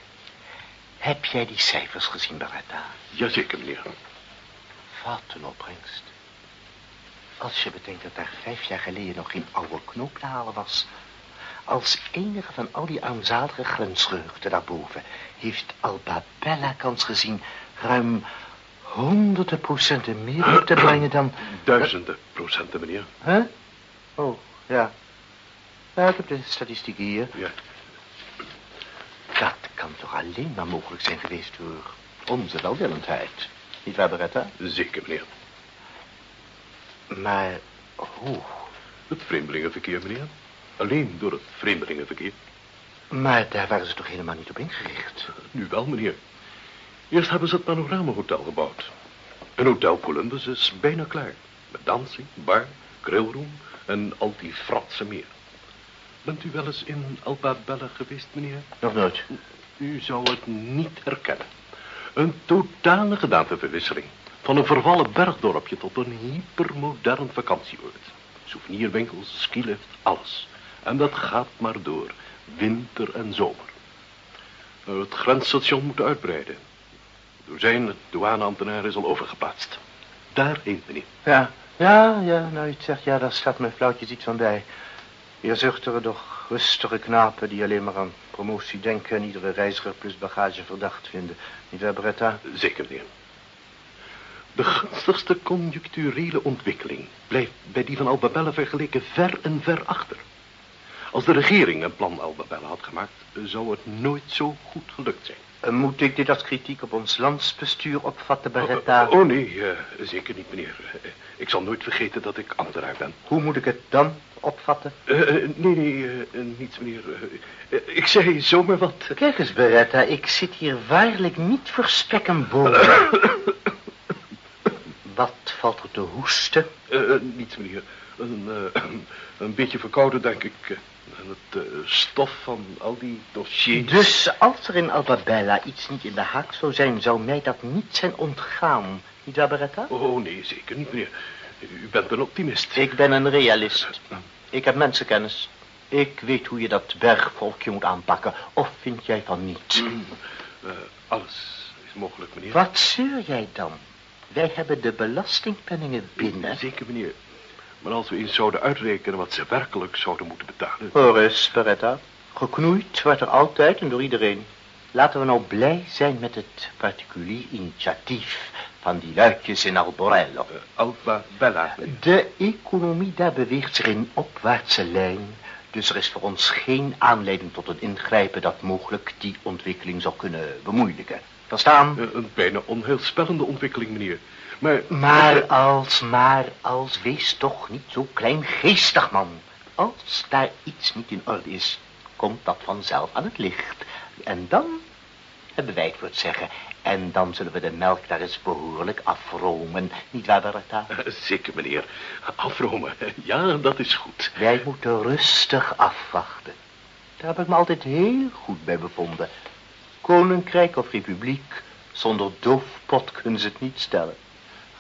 heb jij die cijfers gezien, Beretta. Jazeker, meneer. Wat een opbrengst. Als je bedenkt dat daar vijf jaar geleden nog geen oude knoop te halen was. Als enige van al die armzalige grensgeheugden daarboven... heeft Alba Bella kans gezien ruim honderden procenten meer op te brengen dan... Duizenden procenten, meneer. Huh? Oh, ja. Ja, ik heb de statistieken hier. Ja. Dat kan toch alleen maar mogelijk zijn geweest door onze welwillendheid. Niet waar, Beretta? Zeker, meneer. Maar hoe? Het vreemdelingenverkeer, meneer. Alleen door het vreemdelingenverkeer. Maar daar waren ze toch helemaal niet op ingericht? Nu wel, meneer. Eerst hebben ze het Panorama-hotel gebouwd. Een hotel Columbus is bijna klaar. Met dansing, bar, grillroom en al die fratsen meer. Bent u wel eens in Alba Bella geweest, meneer? Nog nooit. U zou het niet herkennen. Een totale gedaanteverwisseling. Van een vervallen bergdorpje tot een hypermodern vakantieoord. Souvenirwinkels, skilift, alles. En dat gaat maar door. Winter en zomer. Het grensstation moet uitbreiden. Door zijn douaneambtenaar is al overgeplaatst. Daarheen, meneer. Ja, ja, ja, nou je het zegt, ja, daar staat mijn flauwtjes iets van bij. Eerzuchtige, doch rustige knapen die alleen maar aan promotie denken... en iedere reiziger plus bagage verdacht vinden. Niet waar, Beretta? Zeker, meneer. De gunstigste conjuncturele ontwikkeling blijft bij die van Albabelle vergeleken ver en ver achter. Als de regering een plan Albabelle had gemaakt, zou het nooit zo goed gelukt zijn. Uh, moet ik dit als kritiek op ons landsbestuur opvatten, Beretta? Oh, oh, nee, uh, zeker niet, meneer. Uh, ik zal nooit vergeten dat ik ambtenaar ben. Hoe moet ik het dan opvatten? nee, nee, niets, meneer. ik zei zomaar wat. Kijk eens, Beretta, ik zit hier waarlijk niet voor spek en boven. wat valt er te hoesten? niets, meneer. Een, eh, een beetje verkouden, denk ik. En het eh, stof van al die dossiers. Dus als er in Albabella iets niet in de haak zou zijn, zou mij dat niet zijn ontgaan. Niet waar, Beretta? Oh, nee, zeker niet, meneer. U bent een optimist. Ik ben een realist. Ik heb mensenkennis. Ik weet hoe je dat bergvolkje moet aanpakken. Of vind jij van niet? Eh, alles is mogelijk, meneer. Wat zeur jij dan? Wij hebben de belastingpenningen binnen. Zeker, meneer. Maar als we eens zouden uitrekenen wat ze werkelijk zouden moeten betalen... Hoor eens, Beretta. Geknoeid wordt er altijd en door iedereen. Laten we nou blij zijn met het particulier initiatief van die luidjes in Alborello. Alba Bella. De economie daar beweegt zich in opwaartse lijn. Dus er is voor ons geen aanleiding tot een ingrijpen dat mogelijk die ontwikkeling zou kunnen bemoeilijken. Verstaan? Eh, Een bijna onheilspellende ontwikkeling, meneer. Maar... Maar als, maar als, wees toch niet zo kleingeestig, man. Als daar iets niet in orde is, komt dat vanzelf aan het licht. En dan hebben wij het voor het zeggen. En dan zullen we de melk daar eens behoorlijk afromen. Niet waar, Bertha? Eh, Zeker, meneer. Afromen. Ja, dat is goed. Wij moeten rustig afwachten. Daar heb ik me altijd heel goed bij bevonden. Koninkrijk of republiek, zonder doofpot kunnen ze het niet stellen.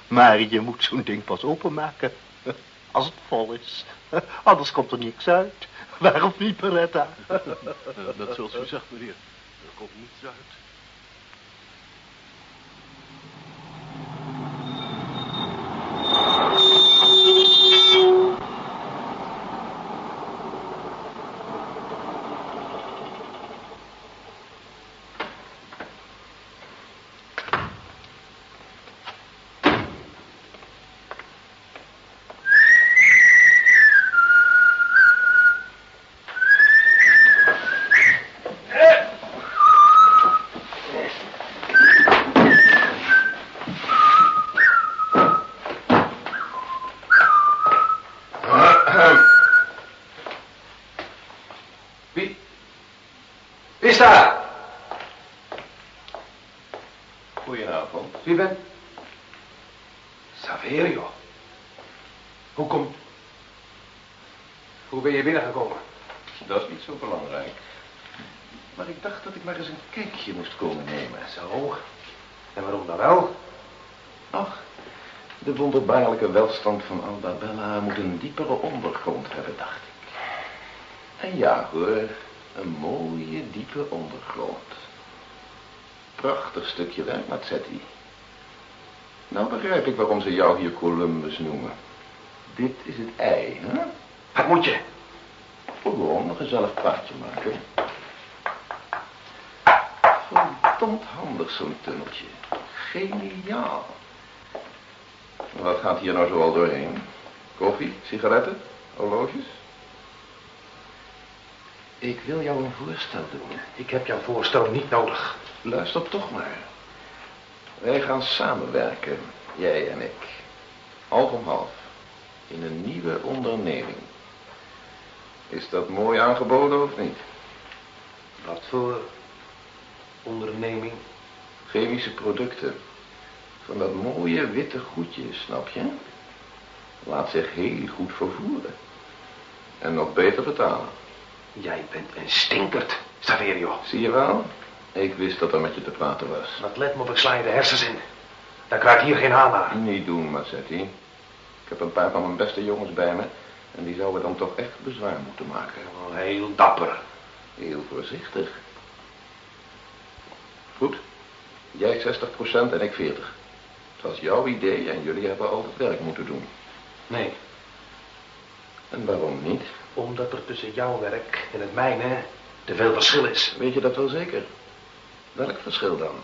Maar je moet zo'n ding pas openmaken. Als het vol is. Anders komt er niks uit. Waarom niet, Beretta? Eh, Dat zoals u zegt, meneer. Er komt niets uit. Wie? Wie is daar? Goedenavond. Wie bent? Saverio. Hoe komt... Hoe ben je binnengekomen? Dat is niet zo belangrijk. Maar ik dacht dat ik maar eens een kijkje moest komen nemen. Zo. En waarom dan wel? Ach, de wonderbaarlijke welstand van Albabella moet een diepere ondergrond hebben, dacht ik. En ja hoor, een mooie diepe ondergrond. Prachtig stukje werk, Mazzetti. Nou begrijp ik waarom ze jou hier Columbus noemen. Dit is het ei, hè? Wat moet je? Gewoon een gezellig praatje maken. Verdomd handig zo'n tunneltje. Geniaal. Wat gaat hier nou zoal doorheen? Koffie, sigaretten, horloges? Ik wil jou een voorstel doen. Ik heb jouw voorstel niet nodig. Luister toch maar. Wij gaan samenwerken, jij en ik. Half om half. In een nieuwe onderneming. Is dat mooi aangeboden of niet? Wat voor onderneming? Chemische producten. Van dat mooie witte goedje, snap je? Laat zich heel goed vervoeren. En nog beter betalen. Jij bent een stinkert, Saverio. Zie je wel? Ik wist dat er met je te praten was. Wat let me op, ik sla je de hersens in. Dan krijg hier geen haan naar. Niet doen, Mazzetti. Ik heb een paar van mijn beste jongens bij me. En die zouden dan toch echt bezwaar moeten maken. Wel heel dapper. Heel voorzichtig. Goed. Jij 60% en ik 40%. Het was jouw idee en jullie hebben al het werk moeten doen. Nee, En waarom niet? omdat er tussen jouw werk en het mijne te veel verschil is. Weet je dat wel zeker? Welk verschil dan?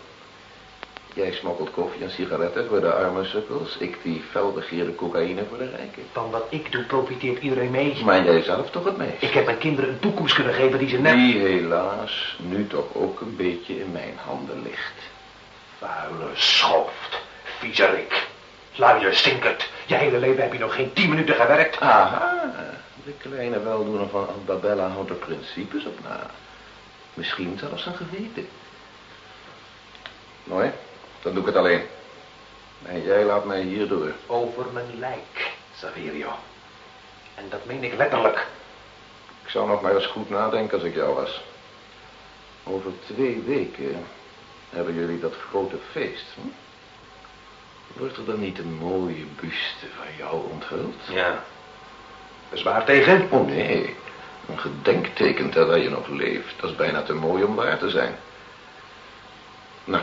Jij smokkelt koffie en sigaretten voor de arme sukkels. Ik die felbegeerde cocaïne voor de rijken. Van wat ik doe, profiteert iedereen mee. Maar jij zelf toch het meest? Ik heb mijn kinderen een toekomst kunnen geven die ze net... Die helaas nu toch ook een beetje in mijn handen ligt. Vuile schoft, viezerik, luie stinkert. Je hele leven heb je nog geen tien minuten gewerkt. Aha, de kleine weldoener van Albabella houdt er principes op na. Misschien zelfs een geweten. Mooi, dan doe ik het alleen. En jij laat mij hier door. Over mijn lijk, Saverio. En dat meen ik letterlijk. Ik zou nog maar eens goed nadenken als ik jou was. Over twee weken hebben jullie dat grote feest. Hm? Wordt er dan niet een mooie buste van jou onthuld? Ja. Bezwaar tegen? Oh nee, een gedenkteken terwijl je nog leeft. Dat is bijna te mooi om waar te zijn. Nou,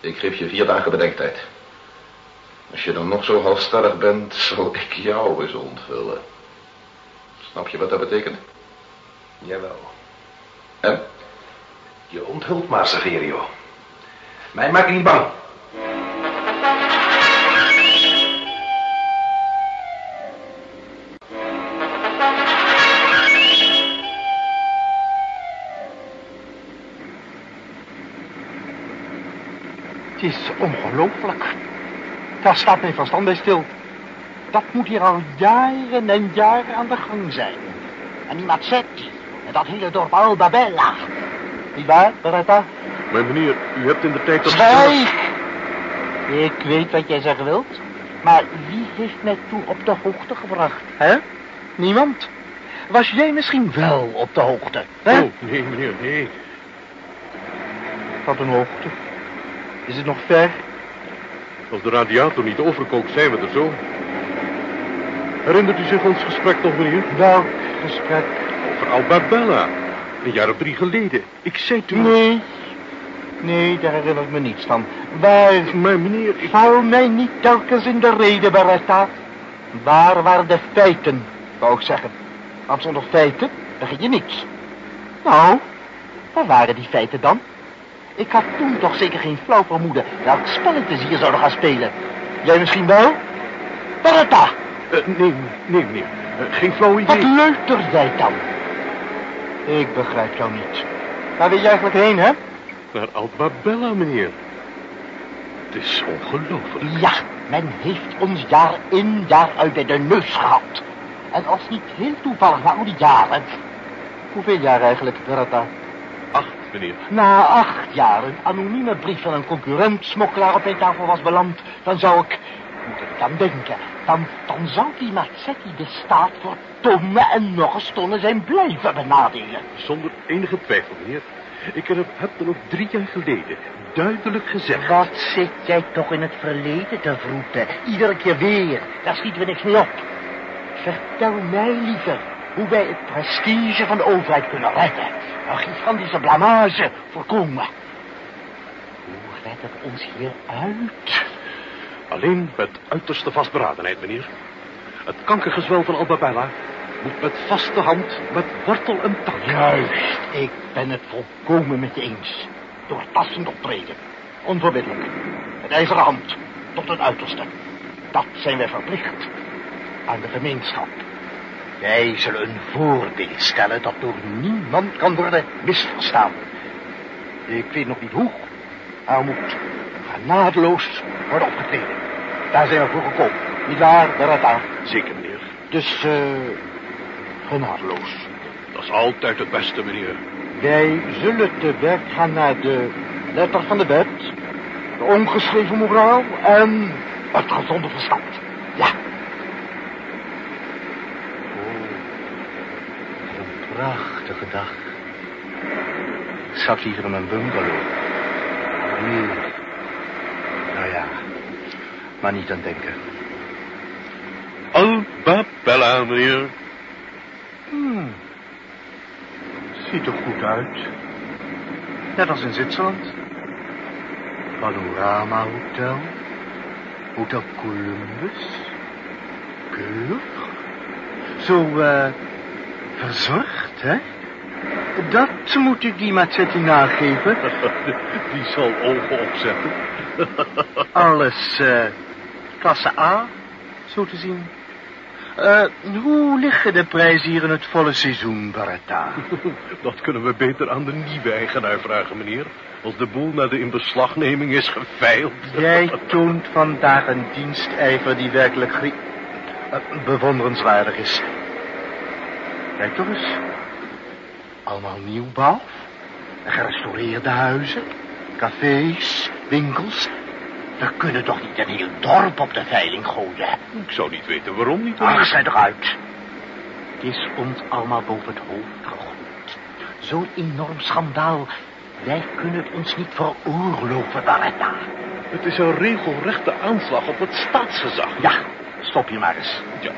ik geef je vier dagen bedenktijd. Als je dan nog zo halstarrig bent, zal ik jou eens onthullen. Snap je wat dat betekent? Jawel. En? Je onthult maar, Sagerio. Mij maak je niet bang. Het is ongelooflijk. Daar staat mijn verstand bij stil. Dat moet hier al jaren en jaren aan de gang zijn. En die Mazzetti, en dat hele dorp Alba Bella. Niet waar, Beretta? Maar meneer, u hebt in de tijd dat... Zwijg! Ik weet wat jij zeggen wilt. Maar wie heeft mij toen op de hoogte gebracht, hè? Niemand. Was jij misschien wel op de hoogte, hè? Oh, nee, meneer, nee. Wat een hoogte. Is het nog ver? Als de radiator niet overkookt, zijn we er zo. Herinnert u zich ons gesprek nog, meneer? Welk gesprek? Over Albabella. Een jaar of drie geleden. Ik zei toen... Nee. Nee, daar herinner ik me niets van. Waar... Maar meneer, ik... Val mij niet telkens in de reden, Beretta. Waar waren de feiten, wou ik zeggen. Want zonder feiten begin je niets. Nou, waar waren die feiten dan? Ik had toen toch zeker geen flauw vermoeden welk spelletje ze hier zouden gaan spelen. Jij misschien wel? Beretta! Uh, nee, nee, meneer. Uh, geen flauw idee. Wat leuter jij dan? Ik begrijp jou niet. Waar wil je eigenlijk heen, hè? Naar Albabella, meneer. Het is ongelooflijk. Ja, men heeft ons jaar in, jaar uit bij de neus gehad. En als niet heel toevallig na al die jaren... Hoeveel jaar eigenlijk, Beretta? Meneer. Na acht jaar een anonieme brief van een concurrent smokkelaar op mijn tafel was beland... dan zou ik... Moet ik aan denken. Dan, dan zou die Mazzetti de staat voor tonnen en nog eens tonnen zijn blijven benadelen. Zonder enige twijfel, meneer. Ik heb het nog drie jaar geleden duidelijk gezegd. Wat zit jij toch in het verleden te vroeten? Iedere keer weer. Daar schieten we niks mee op. Vertel mij liever hoe wij het prestige van de overheid kunnen redden. Een gigantische blamage voorkomen. Hoe redt het ons hier uit? Alleen met uiterste vastberadenheid, meneer. Het kankergezwel van Albabella moet met vaste hand, met wortel en tak. Juist, ik ben het volkomen met je eens. Doortastend optreden. Onverbiddelijk. Met ijzeren hand. Tot het uiterste. Dat zijn wij verplicht. Aan de gemeenschap. Wij zullen een voorbeeld stellen dat door niemand kan worden misverstaan. Ik weet nog niet hoe, maar moet genadeloos worden opgetreden. Daar zijn we voor gekomen. Niet waar, Beretta? Zeker, meneer. Dus, eh, genadeloos. Dat is altijd het beste, meneer. Wij zullen te werk gaan naar de letter van de wet, de ongeschreven moraal en het gezonde verstand. Ja. Oh, wat een prachtige dag. Ik zat hier in mijn bungalow. Nee. Nou ja, maar niet aan denken. Albabella, meneer. Hmm. Ziet er goed uit. Net als in Zwitserland. Panorama Hotel. Hotel Columbus. Keurig. Zo, eh, verzorgd, hè? Dat moet ik die Mazzetti nageven. Die zal ogen opzetten. Alles, eh, klasse A, zo te zien. Uh, hoe liggen de prijzen hier in het volle seizoen, Barretta? Dat kunnen we beter aan de nieuwe eigenaar vragen, meneer. Als de boel naar de inbeslagneming is geveild. Jij toont vandaag een dienstijver die werkelijk. Uh, bewonderenswaardig is. Kijk toch eens. Allemaal nieuwbouw. Gerestaureerde huizen. Cafés, winkels. We kunnen toch niet een heel dorp op de veiling gooien? Ik zou niet weten waarom niet. Ach, schijt toch uit. Het is ons allemaal boven het hoofd gegroeid. Zo'n enorm schandaal. Wij kunnen het ons niet veroorloven, Barretta. Het is een regelrechte aanslag op het staatsgezag. Ja, stop je maar eens. Ja.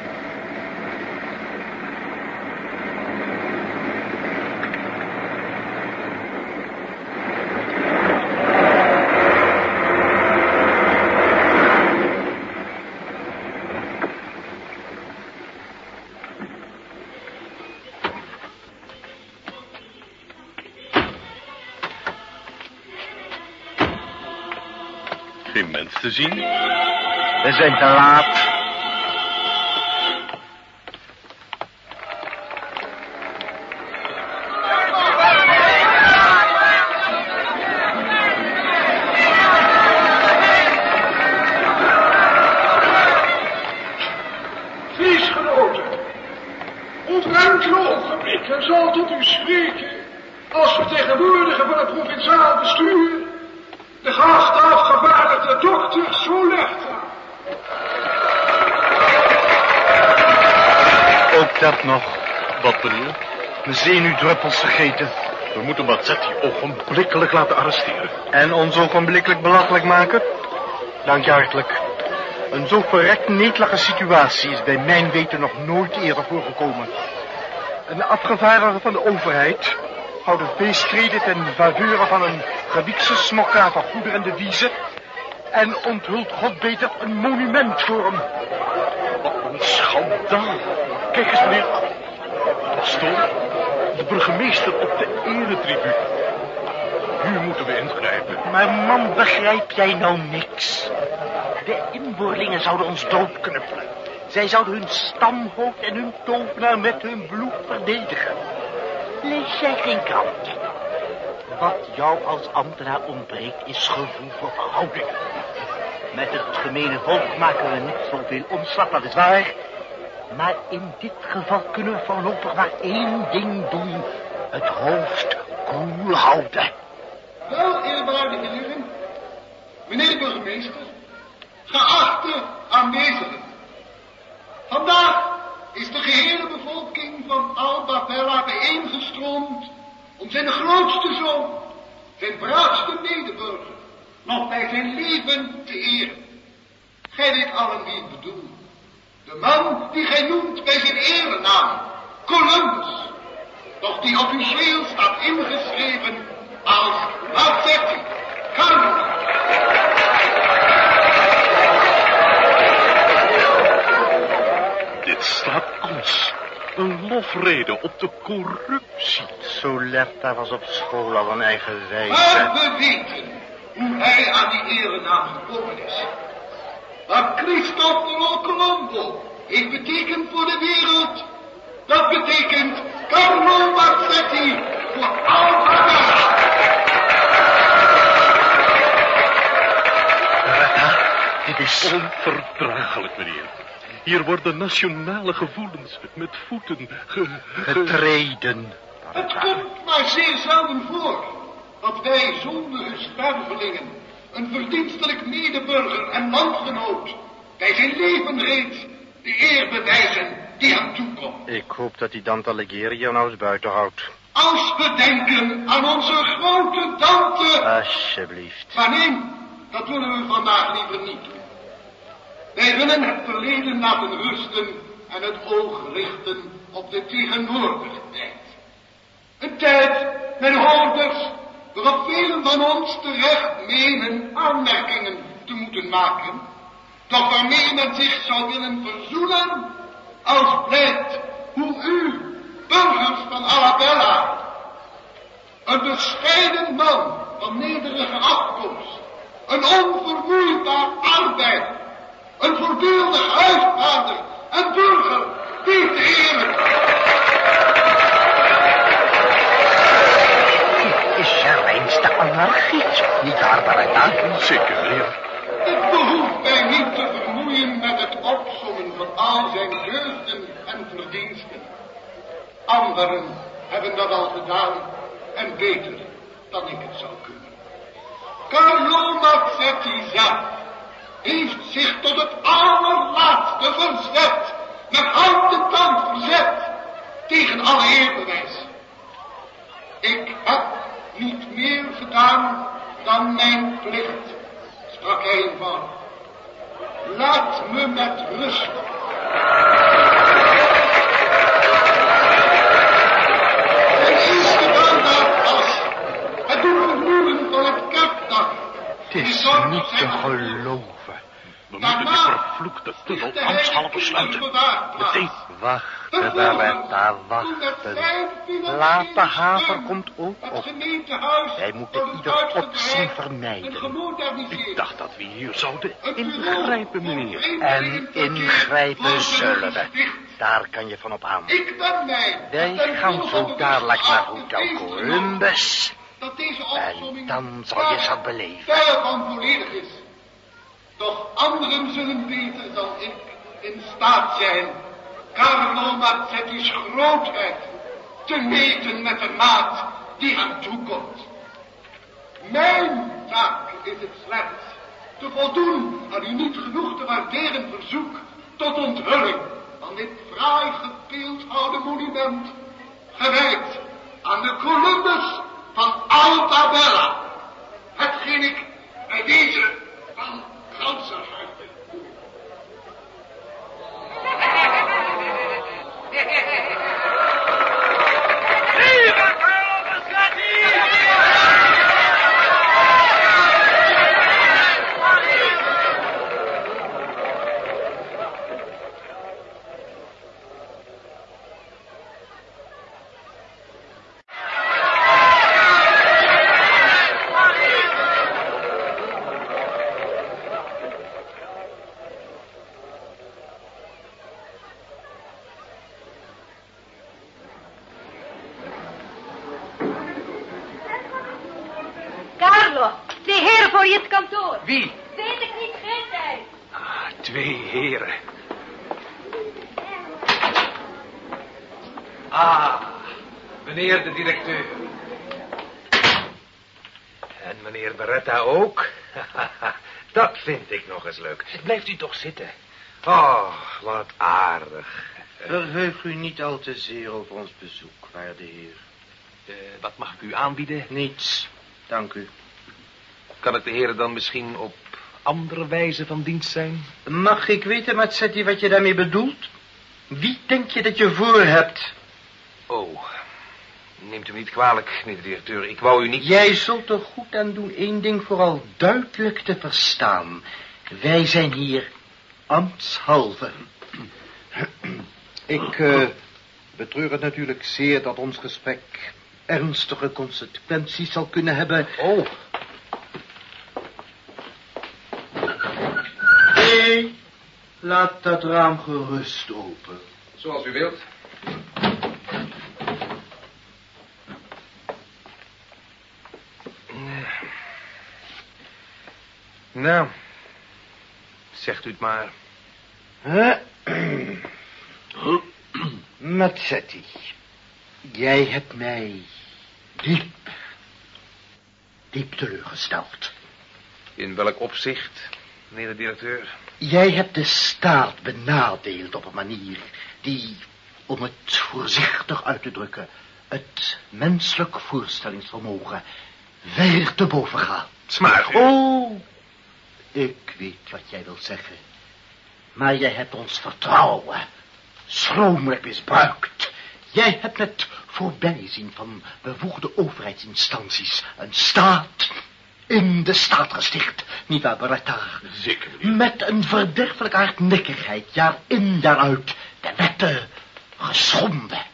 Geen mens te zien. We zijn te laat. Mijn zenuwdruppels vergeten. We moeten Mazzetti ogenblikkelijk laten arresteren. En ons ogenblikkelijk belachelijk maken? Dank je hartelijk. Een zo verrekt netelige situatie is bij mijn weten nog nooit eerder voorgekomen. Een afgevaardigde van de overheid houdt een feestreden ten faveur van een gewiekse smokkelaar van goederen en deviezen en onthult God beter een monument voor hem. Wat een schandaal. Kijk eens, meneer. Pastoor, burgemeester op de eretribune. Nu moeten we ingrijpen. Maar man, begrijp jij nou niks? De inboorlingen zouden ons doodknuppelen. Zij zouden hun stamhoofd en hun tovenaar met hun bloed verdedigen. Lees jij geen krant? Wat jou als ambtenaar ontbreekt is gevoel voor verhoudingen. Met het gemene volk maken we niet zoveel omslag, dat is waar. Maar in dit geval kunnen we voorlopig maar één ding doen. Het hoofd koel houden. Wel, eerwaardige heren, meneer de burgemeester, geachte aanwezigen. Vandaag is de gehele bevolking van Alba Bella bijeengestroomd om zijn grootste zoon, zijn braafste medeburger, nog bij zijn leven te eren. Gij weet allen wie ik bedoel. De man die gij noemt bij zijn erenaam, Columbus. Doch die officieel staat ingeschreven als Mazzetti, Carlo. Dit staat ons. Een lofrede op de corruptie. Solerta was op school al een eigen Maar wijze. we weten hoe hij aan die erenaam gekomen is. Wat Cristoforo Colombo heeft betekend voor de wereld, dat betekent Carlo Mazzetti voor altijd. Dit is onverdraaglijk, meneer. Hier worden nationale gevoelens met voeten ge... ge- Getreden. Het komt maar zeer zelden voor dat wij zondige stervelingen een verdienstelijk medeburger en landgenoot bij zijn leven reeds de eer bewijzen die hem toekomt. Ik hoop dat die Dante Alighieri nou eens buiten houdt. Als we denken aan onze grote Dante. Alsjeblieft. Maar nee, dat willen we vandaag liever niet doen. Wij willen het verleden laten rusten en het oog richten op de tegenwoordige tijd. Een tijd, mijn hoorders, waarop velen van ons terecht menen aanmerkingen te moeten maken, doch waarmee men zich zou willen verzoenen, als blijkt hoe u, burgers van Arabella, een bescheiden man van nederige afkomst, een onvermoeibaar arbeid, een voorbeeldig huisvader en burger, die te Is Gerwijnste anarchisch, niet waar, Barretta? Zeker, meneer. Het behoeft mij niet te vermoeien met het opzommen van al zijn deugden en verdiensten. Anderen hebben dat al gedaan en beter dan ik het zou kunnen. Carlo Mazzetti zelf heeft zich tot het allerlaatste verzet, met en tand verzet, tegen alle eerbewijs. Ik heb niet meer gedaan dan mijn plicht, sprak hij eenvoudig. Laat me met rust. Mijn eerste daad was het doen vermoeden van het kerkdag. Het is niet te geloven. We moeten die vervloekte tunnel ambtshalve sluiten. Meteen. Wachten, Beretta, wachten. Laat de haver komt ook op. Wij moeten ieder opzien vermijden. Ik dacht dat we hier zouden ingrijpen, meneer. En ingrijpen zullen we. Daar kan je van op aan. Ik ben mij. Wij gaan zo dadelijk naar Hotel Columbus. En dan zal je ze beleven. Doch anderen zullen beter dan ik in staat zijn Carlo grootheid te meten met de maat die hem toekomt. Mijn taak is het slechts te voldoen aan uw niet genoeg te waarderen verzoek tot onthulling van dit fraai gebeeldhouwde monument, gewijd aan de Columbus van Alta Bella. Hetgeen ik bij deze van closer. nog eens leuk. Blijft u toch zitten. Oh, wat aardig. Verheug u niet al te zeer over ons bezoek, waarde heer. Eh, wat mag ik u aanbieden? Niets, dank u. Kan ik de heren dan misschien op andere wijze van dienst zijn? Mag ik weten, Mazzetti, wat je daarmee bedoelt? Wie denk je dat je voor hebt? Oh, neemt u me niet kwalijk, meneer de directeur. Ik wou u niet... Jij zult er goed aan doen één ding vooral duidelijk te verstaan. Wij zijn hier ambtshalve. Ik eh, betreur het natuurlijk zeer dat ons gesprek ernstige consequenties zal kunnen hebben. Oh. Nee, laat dat raam gerust open. Zoals u wilt. Nou, zegt u het maar. Mazzetti, jij hebt mij diep, diep teleurgesteld. In welk opzicht, meneer de directeur? Jij hebt de staat benadeeld op een manier die, om het voorzichtig uit te drukken, het menselijk voorstellingsvermogen ver te boven gaat. Maar... Oh, ik weet wat jij wilt zeggen. Maar jij hebt ons vertrouwen schromelijk misbruikt. Jij hebt met voorbijzien van bevoegde overheidsinstanties een staat in de staat gesticht. Niet waar, Beretta? Zeker, meneer. Met een verderfelijke hardnekkigheid, jaar in, jaar uit, de wetten geschonden.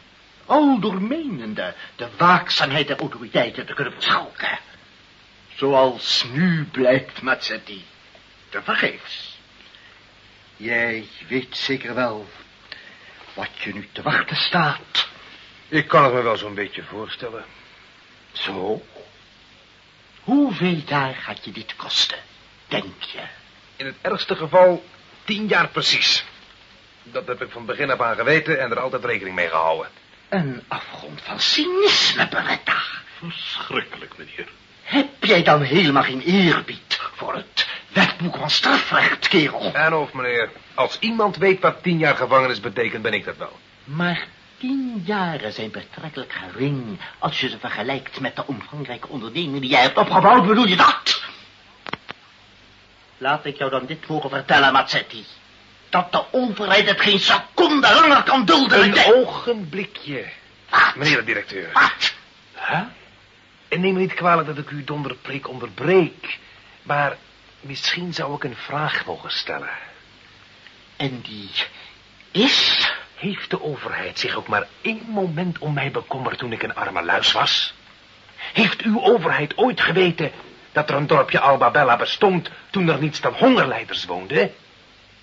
Al doormenende de waakzaamheid der autoriteiten te kunnen verschalken. Zoals nu blijkt, Mazzetti. Te vergeefs. Jij weet zeker wel wat je nu te wachten staat. Ik kan het me wel zo'n beetje voorstellen. Zo? Hoeveel jaar gaat je dit kosten, denk je? In het ergste geval tien jaar precies. Dat heb ik van begin af aan geweten en er altijd rekening mee gehouden. Een afgrond van cynisme, Beretta. Verschrikkelijk, meneer. Heb jij dan helemaal geen eerbied voor het wetboek van strafrecht, kerel? En of, meneer, als iemand weet wat tien jaar gevangenis betekent, ben ik dat wel. Maar tien jaren zijn betrekkelijk gering als je ze vergelijkt met de omvangrijke onderneming die jij hebt opgebouwd, bedoel je dat? Laat ik jou dan dit mogen vertellen, Mazzetti. Dat de overheid het geen seconde langer kan dulden. Een ogenblikje. Meneer de directeur. Wat? Huh? En neem me niet kwalijk dat ik uw donderpreek onderbreek. Maar misschien zou ik een vraag mogen stellen. En die is? Heeft de overheid zich ook maar één moment om mij bekommerd toen ik een arme luis was? Heeft uw overheid ooit geweten dat er een dorpje Albabella bestond toen er niets dan hongerleiders woonden?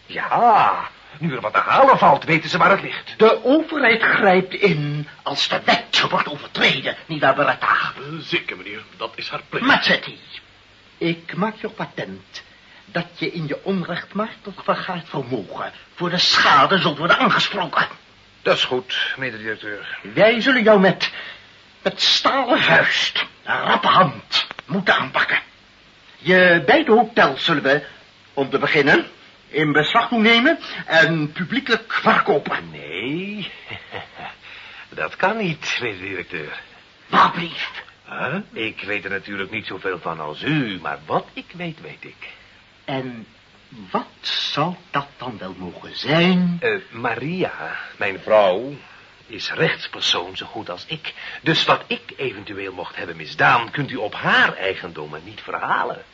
Ja, nu er wat te halen valt, weten ze waar het ligt. De overheid grijpt in als de wet wordt overtreden, niet waar, Beretta? Zeker, meneer. Dat is haar plicht. Mazzetti, ik maak je patent dat je in je onrechtmatig vergaard vermogen voor de schade zult worden aangesproken. Dat is goed, meneer de directeur. Wij zullen jou met, met stalen vuist, een rappe hand, moeten aanpakken. Je beide hotels zullen we, om te beginnen, in beslag doen nemen en publiekelijk verkopen. Nee, dat kan niet, meneer de directeur. Brief. Huh? Ik weet er natuurlijk niet zoveel van als u, maar wat ik weet, weet ik. En wat zou dat dan wel mogen zijn? Eh, Maria, mijn vrouw, is rechtspersoon zo goed als ik. Dus wat ik eventueel mocht hebben misdaan, kunt u op haar eigendommen niet verhalen.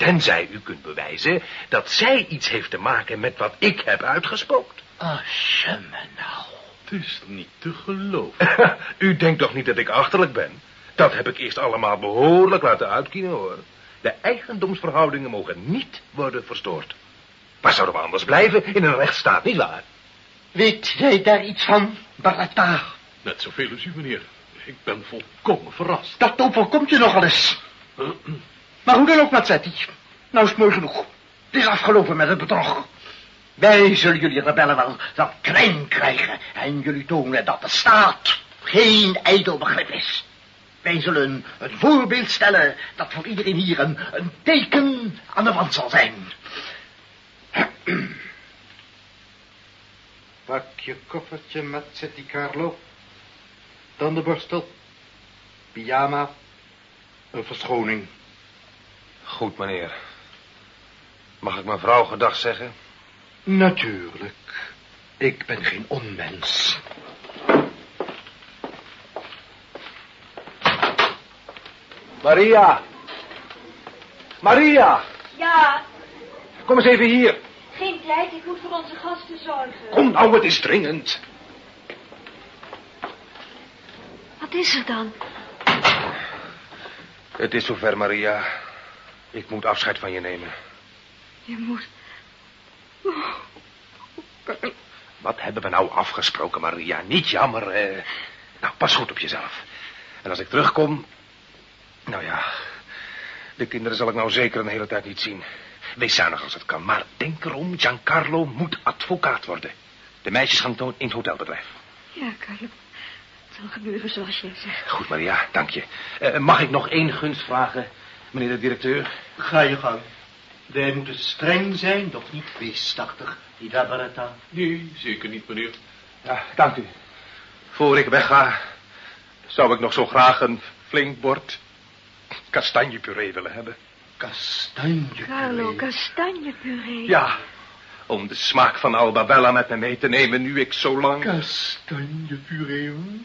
Tenzij u kunt bewijzen dat zij iets heeft te maken met wat ik heb uitgespookt. Me nou... Het is niet te geloven. u denkt toch niet dat ik achterlijk ben? Dat heb ik eerst allemaal behoorlijk laten uitkiezen, hoor. De eigendomsverhoudingen mogen niet worden verstoord. Waar zouden we anders blijven in een rechtsstaat, nietwaar? Weet jij daar iets van, Barata? Net zoveel als u, meneer. Ik ben volkomen verrast. Dat overkomt je nogal eens. Maar hoe dan ook, Mazzetti. Nou is het mooi genoeg. Het is afgelopen met het bedrog. Wij zullen jullie rebellen wel, wel klein krijgen en jullie tonen dat de staat geen ijdel begrip is. Wij zullen een, voorbeeld stellen dat voor iedereen hier een, een teken aan de wand zal zijn. Pak je koffertje, Mazzetti Carlo. Tandenborstel. Pyjama. Een verschoning. Goed, meneer. Mag ik mijn vrouw gedag zeggen? Natuurlijk. Ik ben geen onmens. Maria! Maria! Ja, Kom eens even hier. geen tijd. Ik moet voor onze gasten zorgen. Kom nou, het is dringend. Wat is er dan? Het is zover, Maria. Ik moet afscheid van je nemen. Je moet... Wat hebben we nou afgesproken, Maria? Niet jammer. Eh. Nou, pas goed op jezelf. En als ik terugkom... Nou ja, de kinderen zal ik nou zeker een hele tijd niet zien. Wees zuinig als het kan. Maar denk erom, Giancarlo moet advocaat worden. De meisjes gaan toon in het hotelbedrijf. Ja, Carlo. Het zal gebeuren zoals jij zegt. Goed, Maria, dank je. Eh, mag ik nog één gunst vragen, meneer de directeur? Ga je gang. Wij moeten streng zijn, doch niet feestachtig. Niet waar, Barata? Nee, zeker niet, meneer. Ja, dank u. Voor ik wegga, zou ik nog zo graag een flink bord kastanjepuree willen hebben. Kastanjepuree? Carlo, kastanjepuree. Ja, om de smaak van Albabella met me mee te nemen nu ik zo lang... Kastanjepuree. mm.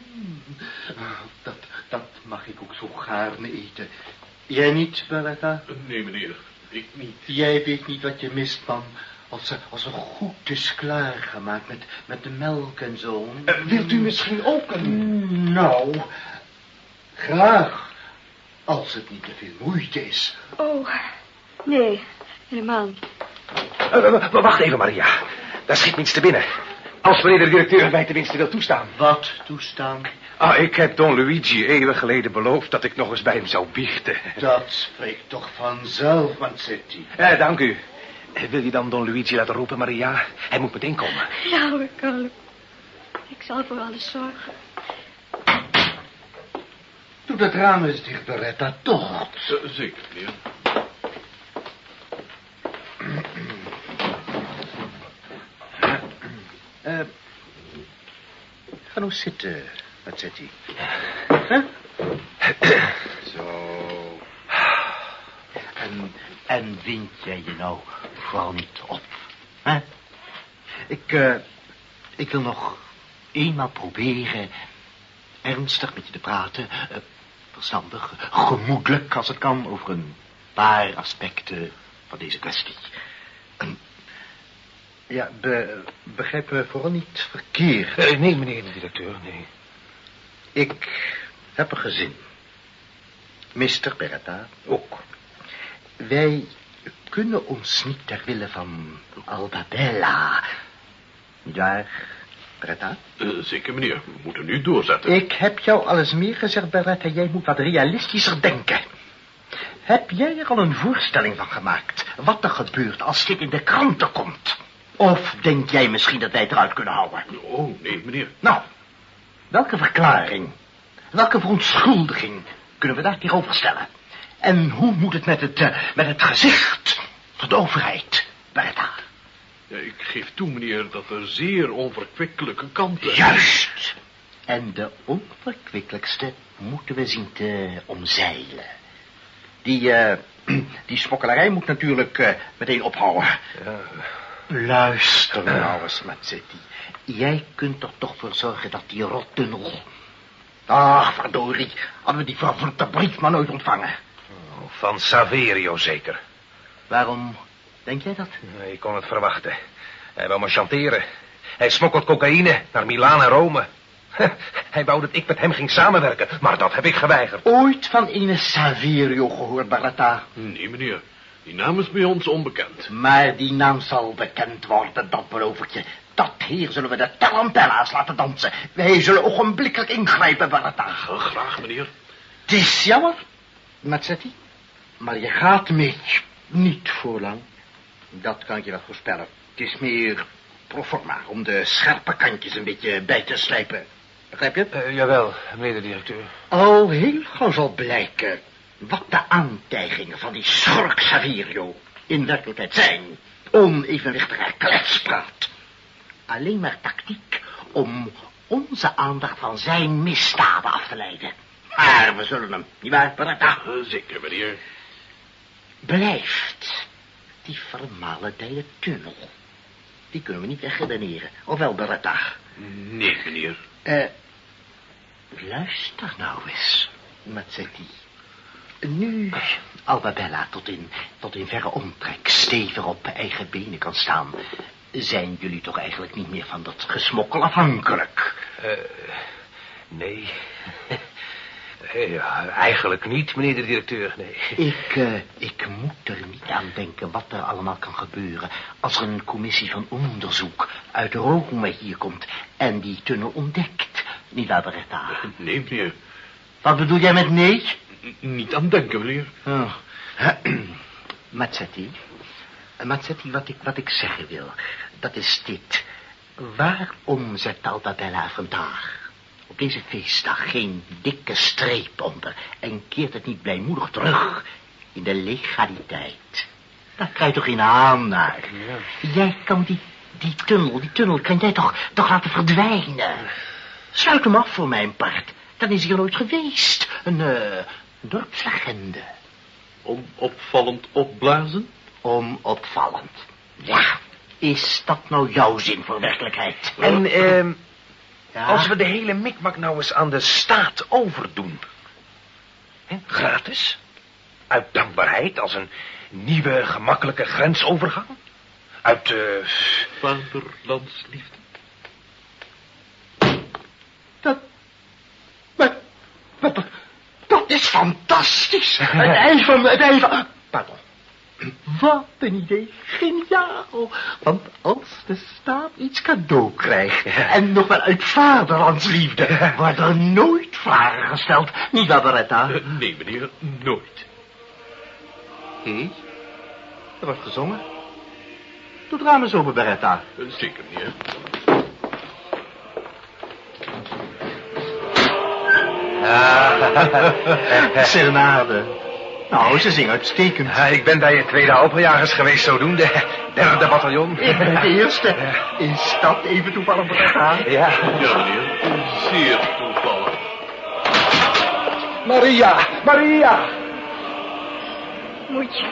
Ah, Dat, dat mag ik ook zo gaarne eten. Jij niet, Barata? Nee, meneer. Ik niet. Jij weet niet wat je mist, man. Als er, als er goed is klaargemaakt met, met de melk en zo. Eh, wilt u misschien ook een... Nou, graag. Als het niet te veel moeite is. Oh, nee, helemaal niet. Eh, w- wacht even, Maria. Daar schiet me iets te binnen. Als meneer de directeur mij tenminste wil toestaan. Wat toestaan? Ah, ik heb Don Luigi eeuwen geleden beloofd dat ik nog eens bij hem zou biechten. Dat spreekt toch vanzelf, Mazzetti. Eh, dank u. Eh, Wil je dan Don Luigi laten roepen, Maria? Hij moet meteen komen. Ja hoor, Carlo. Ik zal voor alles zorgen. Doe dat raam eens dicht, Beretta, toch. Z- zeker, meneer. Eh, ga nou zitten, Mazzetti. Zo. En, en wind jij je nou vooral niet op, hè? Ik, eh, ik wil nog eenmaal proberen ernstig met je te praten. eh, verstandig, gemoedelijk als het kan, over een paar aspecten van deze kwestie. Ja, be, begrijp me vooral niet verkeerd. Eh, nee, meneer de directeur, nee. Ik heb een gezin. Mr. Beretta ook. Wij kunnen ons niet ter wille van Albabella. Waar, Beretta? Eh, zeker, meneer. We moeten nu doorzetten. Ik heb jou alles meer gezegd, Beretta. Jij moet wat realistischer denken. Heb jij er al een voorstelling van gemaakt? Wat er gebeurt als dit in de kranten komt? Of denk jij misschien dat wij het eruit kunnen houden? Oh, nee, meneer. Nou, welke verklaring, welke verontschuldiging kunnen we daar tegenover stellen? En hoe moet het met het, eh, met het gezicht van de overheid, Bertha? Ja, ik geef toe, meneer, dat er zeer onverkwikkelijke kanten... Juist. En de onverkwikkelijkste moeten we zien te omzeilen. Die, eh, die smokkelarij moet natuurlijk eh, meteen ophouden. Luister nou eens, Mazzetti. Jij kunt er toch voor zorgen dat die rottunnel... Ach, verdorie, hadden we die vervloekte brief maar nooit ontvangen. Van Saverio zeker. Waarom denk jij dat? Ik kon het verwachten. Hij wou me chanteren. Hij smokkelt cocaïne naar Milaan en Rome. Hij wou dat ik met hem ging samenwerken, maar dat heb ik geweigerd. Ooit van ene Saverio gehoord, Barata? Nee, meneer. Die naam is bij ons onbekend. Maar die naam zal bekend worden, dat beloof ik je. Dat hier zullen we de tarantella's laten dansen. Wij zullen ogenblikkelijk ingrijpen, Barata. Graag, meneer. Het is jammer, Mazzetti. Maar je gaat mee. Niet voor lang. Dat kan ik je wel voorspellen. Het is meer pro forma, om de scherpe kantjes een beetje bij te slijpen. Begrijp je? Uh, jawel, meneer de directeur. Al heel gauw zal blijken wat de aantijgingen van die schurk Saverio in werkelijkheid zijn. Onevenwichtige kletspraat. Alleen maar tactiek om onze aandacht van zijn misdaden af te leiden. Maar we zullen hem, nietwaar, Beretta? Zeker, meneer. Blijft die vermalendijde tunnel. Die kunnen we niet wegredeneren. Ofwel, Beretta? Nee, meneer. Eh, luister nou eens, Mazzetti. Nu Albabella tot in, tot in verre omtrek stevig op eigen benen kan staan... zijn jullie toch eigenlijk niet meer van dat gesmokkel afhankelijk? Uh, nee. ja, eigenlijk niet, meneer de directeur, nee. Ik, uh, ik moet er niet aan denken wat er allemaal kan gebeuren... als er een commissie van onderzoek uit Rome hier komt... en die tunnel ontdekt, niet Beretta? Nee, meneer. Wat bedoel jij met nee? Niet aan denken, meneer. Oh. Mazzetti, Mazzetti, wat ik, wat ik zeggen wil, dat is dit. Waarom zet Albabella vandaag op deze feestdag geen dikke streep onder en keert het niet blijmoedig terug in de legaliteit? Daar krijg je toch geen aan naar. Ja. Jij kan die, die tunnel, die tunnel, kan jij toch, toch laten verdwijnen? Sluit hem af voor mijn part. Dan is hij er nooit geweest. Een, uh, dorpslegende. Onopvallend opblazen? Onopvallend. Ja, is dat nou jouw zin voor werkelijkheid? En, eh, ja? als we de hele mikmak nou eens aan de staat overdoen. He, gratis. Uit dankbaarheid als een nieuwe gemakkelijke grensovergang. Uit, eh... Uh... Vaderlandsliefde. Dat... Maar... Dat, dat is fantastisch. Het eind van... Het eind van... Pardon. Wat een idee. Geniaal. Want als de staat iets cadeau krijgt... en nog wel uit vaderlandsliefde... wordt er nooit vragen gesteld. Niet waar, Beretta? Uh, nee, meneer. Nooit. Hé? Hey, er wordt gezongen. Doe het raam eens open, Beretta. Uh, zeker, meneer. Serenade. Nou, ze zingen uitstekend. Ja, ik ben bij het tweede Alpenjagers geweest, zodoende. Derde bataljon. Ik ben de eerste. Is dat even toevallig Beretta? Ja. Ja, meneer. Zeer toevallig. Maria, Maria. Moet je...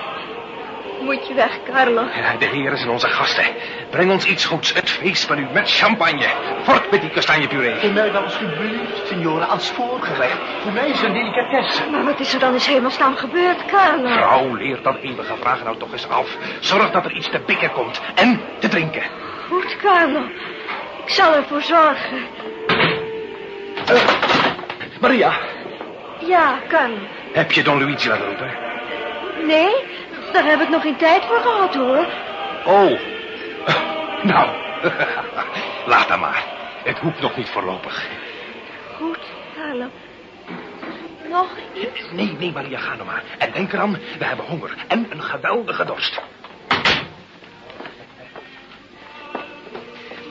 Moet je weg, Carlo. Ja, de heren zijn onze gasten. Breng ons iets goeds. Het feest van u met champagne. Fort met die kastanjepuree. Voor mij dan alsjeblieft, signora, als voorgerecht. Voor mij is het een delicatesse. Maar wat is er dan in hemelsnaam gebeurd, Carlo? Vrouw, leer dat eeuwige vragen nou toch eens af. Zorg dat er iets te bikken komt. En te drinken. Goed, Carlo. Ik zal ervoor zorgen. Maria, Ja, Carlo. heb je Don Luigi laten roepen? Nee, daar heb ik nog geen tijd voor gehad, hoor. Oh. Nou, laat dan maar. Het hoeft nog niet voorlopig. Goed, Carlo. Nog iets? Nee, nee, Maria, ga nou maar. En denk eraan, we hebben honger en een geweldige dorst.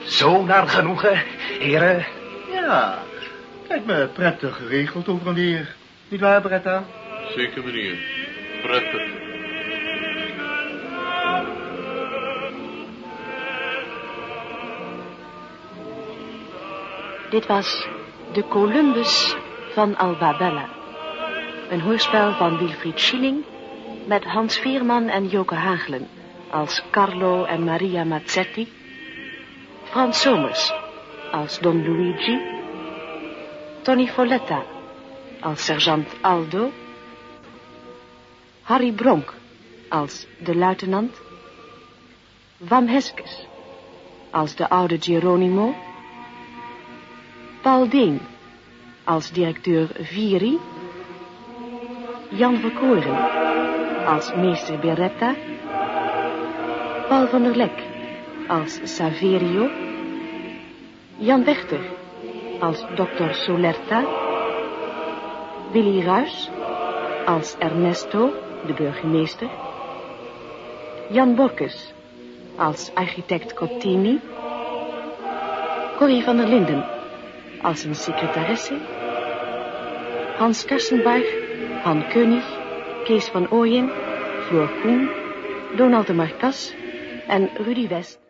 Zo naar genoegen, heren. Ja, lijkt me prettig geregeld over en weer. Niet waar, Beretta? Zeker, meneer. Prettig. Dit was De Columbus van Alba Bella. Een hoorspel van Wilfried Schilling met Hans Veerman en Joke Hagelen als Carlo en Maria Mazzetti. Frans Somers als Don Luigi. Tony Folletta als sergeant Aldo. Harry Bronk als de luitenant. Wam Heskes als de oude Geronimo. Paul Deen als directeur Viri. Jan Verkoren als meester Beretta. Paul van der Lek als Saverio. Jan Wechter als dokter Solerta. Willy Ruys als Ernesto, de burgemeester. Jan Borkes als architect Cottini. Corrie van der Linden als een secretaresse. Hans Karsenbach, Han König, Kees van Ooyen, Floor Koen, Donald de Marcas en Rudy West